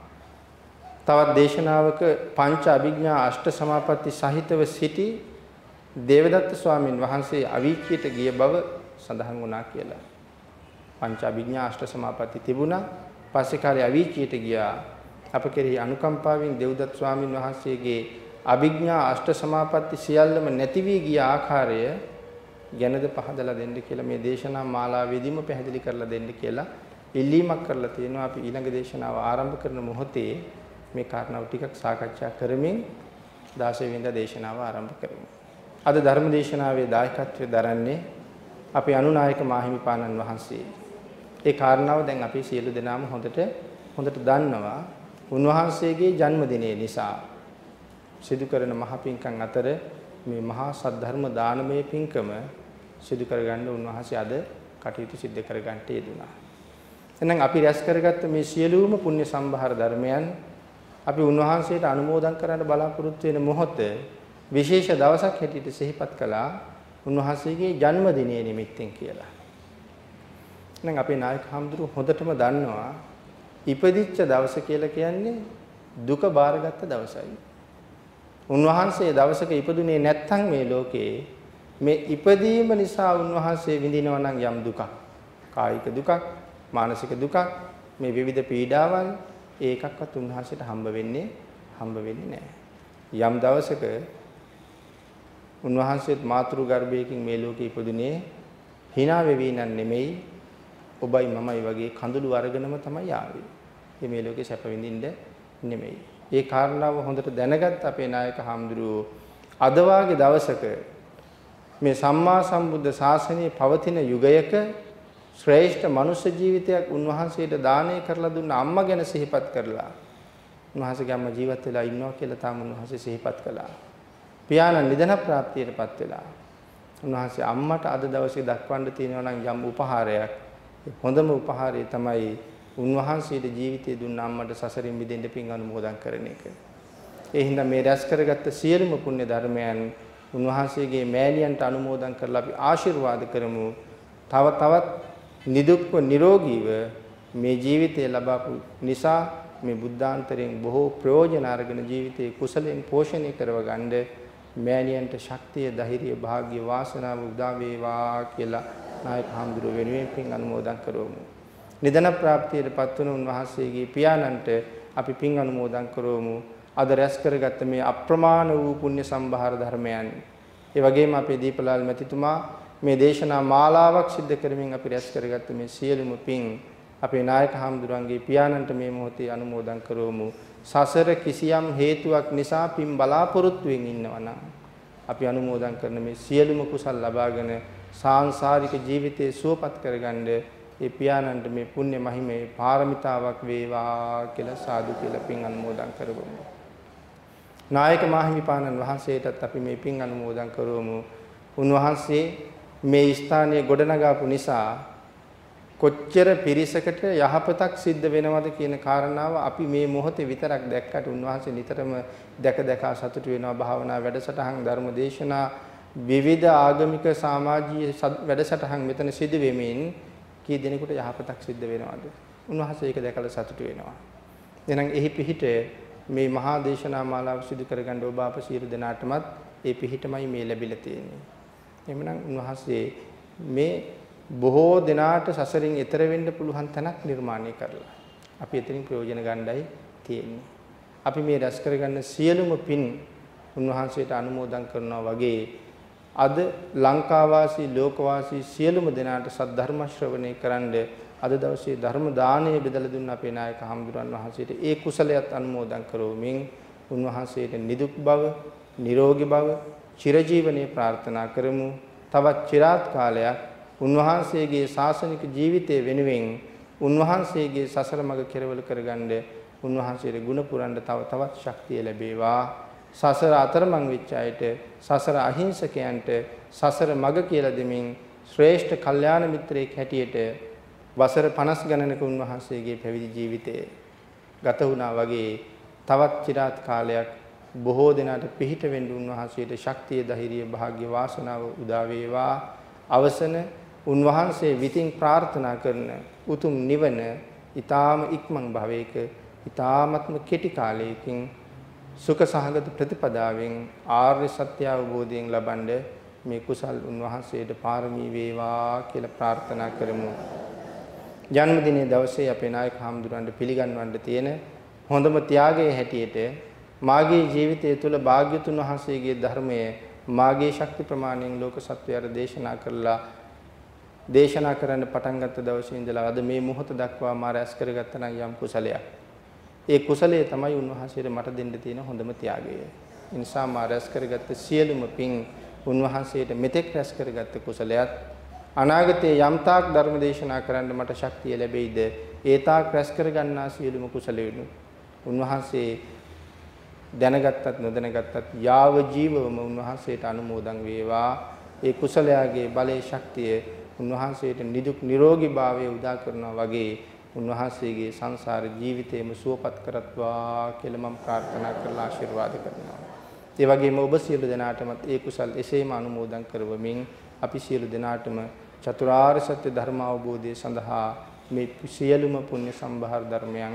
තවත් දේශනාවක පංච අභිඥා අෂ්ට සමාපatti සහිතව සිටි දේවදත්ත ස්වාමීන් වහන්සේ අවීචියට ගිය බව සඳහන් වුණා කියලා. පංච අභිඥා අෂ්ට සමාපatti තිබුණා. පස්සේ කාලේ අවීචියට ගියා. අප කෙරෙහි අනුකම්පාවෙන් දේවදත්ත ස්වාමීන් වහන්සේගේ අභිඥා අෂ්ට සමාපatti සියල්ලම නැති වී ගිය ආකාරය ගැනද පහදලා දෙන්න කියලා මේ දේශනා මාලාවේදීම පැහැදිලි කරලා දෙන්න කියලා ඉල්ලීමක් කරලා තියෙනවා අපි ඊළඟ දේශනාව ආරම්භ කරන මොහොතේ මේ කාරණාව ටිකක් සාකච්ඡා කරමින් 16 වෙනිදා දේශනාව ආරම්භ කරමු. අද ධර්ම දේශනාවේ දායකත්වය දරන්නේ අපේ අනුනායක මාහිමිපාණන් වහන්සේ. ඒ කාරණාව දැන් අපි සියලු දෙනාම හොඳට හොඳට දන්නවා. උන්වහන්සේගේ ජන්මදිනය නිසා සිදු කරන මහ පිංකම් අතර මේ මහා සද්ධර්ම දානමය පිංකම සිදු කරගන්න උන්වහන්සේ අද කටයුතු සිද්ධ කරගන්නට යෙදුණා. එහෙනම් අපි රැස් කරගත්ත මේ සියලුම පුණ්‍ය සම්භාර ධර්මයන් අපි උන්වහන්සේට අනුමෝදන් කරන්න බලාපොරොත්තු වෙන මොහොත විශේෂ දවසක් හැටියට සිහිපත් කළා උන්වහන්සේගේ ජන්මදිනය නිමිත්තෙන් කියලා. එහෙනම් අපේ නායක හඳුරු හොඳටම දන්නවා ඉපදිච්ච දවස කියලා කියන්නේ දුක බාරගත්ත දවසයි. උන්වහන්සේ දවසක ඉපදුනේ නැත්නම් මේ ලෝකේ මේ ඉපදීම නිසා උන්වහන්සේ විඳිනවා නම් යම් දුකක් කායික දුකක් මානසික දුකක් මේ විවිධ පීඩාවල් ඒකක්වත් උන්වහන්සේට හම්බ වෙන්නේ හම්බ වෙන්නේ නැහැ. යම් දවසක උන්වහන්සේත් මාතෘ ගර්භයකින් මේ ලෝකේ ඉපදුනේ hina වෙවි නන් නෙමෙයි ඔබයි මමයි වගේ කඳුළු අරගෙනම තමයි ආවේ. මේ ලෝකේ සැප විඳින්න නෙමෙයි. ඒ කාරණාව හොඳට දැනගත් අපේ නායක හාමුදුරුවෝ අද වාගේ දවසක මේ සම්මා සම්බුද්ධ ශාසනයේ පවතින යුගයක ශ්‍රේෂ්ඨ මනුෂ්‍ය ජීවිතයක් උන්වහන්සේට දානය කරලා දුන්න අම්මා ගැන සිහිපත් කරලා උන්වහන්සේගේ අම්මා ජීවත් වෙලා ඉන්නවා කියලා තාම උන්වහන්සේ සිහිපත් කළා. පියාණන් නිදන ප්‍රාප්තියටපත් වෙලා උන්වහන්සේ අම්මට අද දවසේ දක්වන්න තියෙනවා නම් යම් උපහාරයක් හොඳම උපහාරය තමයි උන්වහන්සේට ජීවිතය දුන්න අම්මට සසරින් මිදෙන්න පින් අනුමෝදන් කරන එක. ඒ හින්දා මේ රැස් කරගත්ත සියලුම පුණ්‍ය ධර්මයන් උන්වහන්සේගේ මෑණියන්ට අනුමෝදන් කරලා අපි ආශිර්වාද කරමු. තව තවත් නිදුක්ව නිරෝගීව මේ ජීවිතය ලබාපු නිසා මේ බුද්ධාන්තරයෙන් බොහෝ ප්‍රයෝජන අරගෙන ජීවිතේ කුසලයෙන් පෝෂණය කරවගන්න මෑණියන්ට ශක්තිය, ධෛර්යය, වාග්ය, වාසනාව උදා වේවා කියලා නායක හාමුදුරුව වෙනුවෙන් පින් අනුමෝදන් කරවමු. නිදන ප්‍රාප්තියටපත් වුණු උන්වහන්සේගේ පියාණන්ට අපි පින් අනුමෝදන් කරවමු. අද රැස් කරගත්ත මේ අප්‍රමාණ වූ පුණ්‍ය සම්භාර ධර්මයන්. ඒ වගේම අපේ දීපලාල් මැතිතුමා මේ දේශනා මාලාවක් සිද්ධ කරමින් අපි රැස් කරගත්ත මේ සියලුම පින් අපේ නායක හාමුදුරන්ගේ පියාණන්ට මේ මොහොතේ අනුමෝදන් කරවමු. සසර කිසියම් හේතුවක් නිසා පින් බලාපොරොත්තු වෙමින් ඉන්නවා නම් අපි අනුමෝදන් කරන මේ සියලුම කුසල් ලබාගෙන සාංශාරික ජීවිතේ සුවපත් කරගන්න ඒ පියාණන්ට මේ පුණ්‍ය මහිමේ පාරමිතාවක් වේවා කියලා සාදු කියලා පින් අනුමෝදන් කරගමු. නායක මාහිමිපාණන් වහන්සේටත් අපි මේ පින් අනුමෝදන් කරවමු. උන්වහන්සේ මේ ස්ථානයේ ගොඩනගාපු නිසා කොච්චර පිරිසකට යහපතක් සිද්ධ වෙනවද කියන කාරණාව අපි මේ මොහොතේ විතරක් දැක්කට උන්වහන්සේ නිතරම දැක දැක සතුටු වෙනවා භාවනා වැඩසටහන් ධර්ම දේශනා විවිධ ආගමික සමාජීය වැඩසටහන් මෙතන සිදු වෙමින් කී දෙනෙකුට යහපතක් සිද්ධ වෙනවද? උන්වහන්සේ ඒක දැකලා සතුටු වෙනවා. එහෙනම් එහි පිහිට මේ මහා දේශනා මාලාව සිදු කරගන්න ඔබ අප සියලු දෙනාටමත් ඒ පිහිටමයි මේ ලැබිලා තියෙන්නේ. එhmenan උන්වහන්සේ මේ බොහෝ දෙනාට සසරින් එතර වෙන්න පුළුවන් තැනක් නිර්මාණය කරලා අපි එතනින් ප්‍රයෝජන ගන්නයි තියෙන්නේ. අපි මේ රැස් කරගන්න සියලුම පින් උන්වහන්සේට අනුමෝදන් කරනවා වගේ අද ලංකාවාසී ලෝකවාසී සියලුම දෙනාට සද්ධර්ම ශ්‍රවණය කරන්න අද දවසේ ධර්ම දාණය බෙදලා දුන්න අපේ නායක හම්දුරන් වහන්සේට ඒ කුසලයට අනුමෝදන් කරවමින් උන්වහන්සේට නිදුක් බව, නිරෝගී බව, චිරජීවනයේ ප්‍රාර්ථනා කරමු. තවත් চিරාත් කාලයක් උන්වහන්සේගේ ශාසනික ජීවිතය වෙනුවෙන් උන්වහන්සේගේ සසර මඟ කෙරවල කරගන්න උන්වහන්සේට ගුණ පුරන්න තව තවත් ශක්තිය ලැබේවා. සසර අතරමං වෙච්ච අයට සසර අහිංසකයන්ට සසර මඟ කියලා දෙමින් ශ්‍රේෂ්ඨ කල්යාණ මිත්‍රයෙක් හැටියට වසර 50 ගණනක උන්වහන්සේගේ පැවිදි ජීවිතය ගත වුණා වගේ තවත් চিරාත් කාලයක් බොහෝ දෙනාට පිහිට වෙන්න උන්වහන්සේට ශක්තිය ධෛර්යය භාග්‍ය වාසනාව උදා වේවා අවසන උන්වහන්සේ විතින් ප්‍රාර්ථනා කරන උතුම් නිවන ඊ타ම ඉක්මන් භවයක ඊ타මත්ම කෙටි කාලයකින් සුඛ සහගත ප්‍රතිපදාවෙන් ආර්ය සත්‍ය අවබෝධයෙන් ලබනද මේ කුසල් උන්වහන්සේට පාරමී වේවා කියලා ප්‍රාර්ථනා කරමු. ජන්මදිනයේ දවසේ අපේ නායක හාමුදුරන්ට පිළිගන්වන්න තියෙන හොඳම ත්‍යාගයේ හැටියට මාගේ ජීවිතය තුළ භාග්‍යතුන් වහන්සේගේ ධර්මයේ මාගේ ශක්ති ප්‍රමාණයෙන් ලෝක සත්වයාට දේශනා කරලා දේශනා කරන්න පටන් ගත්ත දවසේ ඉඳලා අද මේ මොහොත දක්වා මා රැස් කරගත්ත නම් යම් කුසලයක්. ඒ කුසලයේ තමයි උන්වහන්සේට මට දෙන්න තියෙන හොඳම ත්‍යාගය. ඒ නිසා මා රැස් කරගත්ත සියලුම පින් උන්වහන්සේට මෙතෙක් රැස් කරගත්ත කුසලයක් අනාගතයේ යම් තාක් ධර්ම දේශනා කරන්න මට ශක්තිය ලැබෙයිද ඒ තාක් රැස් කරගන්නා සියලුම කුසලයන් උන්වහන්සේ දැනගත්තත් නොදැනගත්තත් යාව ජීවවම උන්වහන්සේට අනුමෝදන් වේවා ඒ කුසලයාගේ බලයේ ශක්තිය උන්වහන්සේට නිදුක් නිරෝගී භාවය උදා කරනවා වගේ උන්වහන්සේගේ සංසාර ජීවිතේම සුවපත් කරත්වා කියලා මම ප්‍රාර්ථනා කරලා ආශිර්වාද කරනවා. ඒ වගේම ඔබ සියලු දෙනාටමත් ඒ කුසල් එසේම අනුමෝදන් කරවමින් අපි සියලු දෙනාටම චතුරාර්ය සත්‍ය ධර්ම අවබෝධය සඳහා මේ සියලුම පුණ්‍ය සම්භාර ධර්මයන්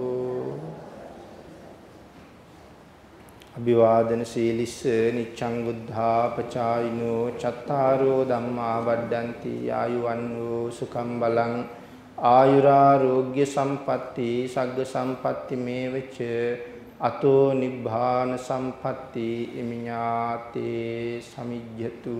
අභිවාදන සීලිස්ස නිච්ඡං බුද්ධාපචායිනෝ චත්තාරෝ ධම්මා වඩ්ඩಂತಿ ආයුවන්නෝ සුඛම් බලං ආයුරාෝග්‍ය සම්පatti සග්ග සම්පatti මේවච අතෝ නිබ්බාන සම්පatti එමිඤාතේ සමිජ්ජතු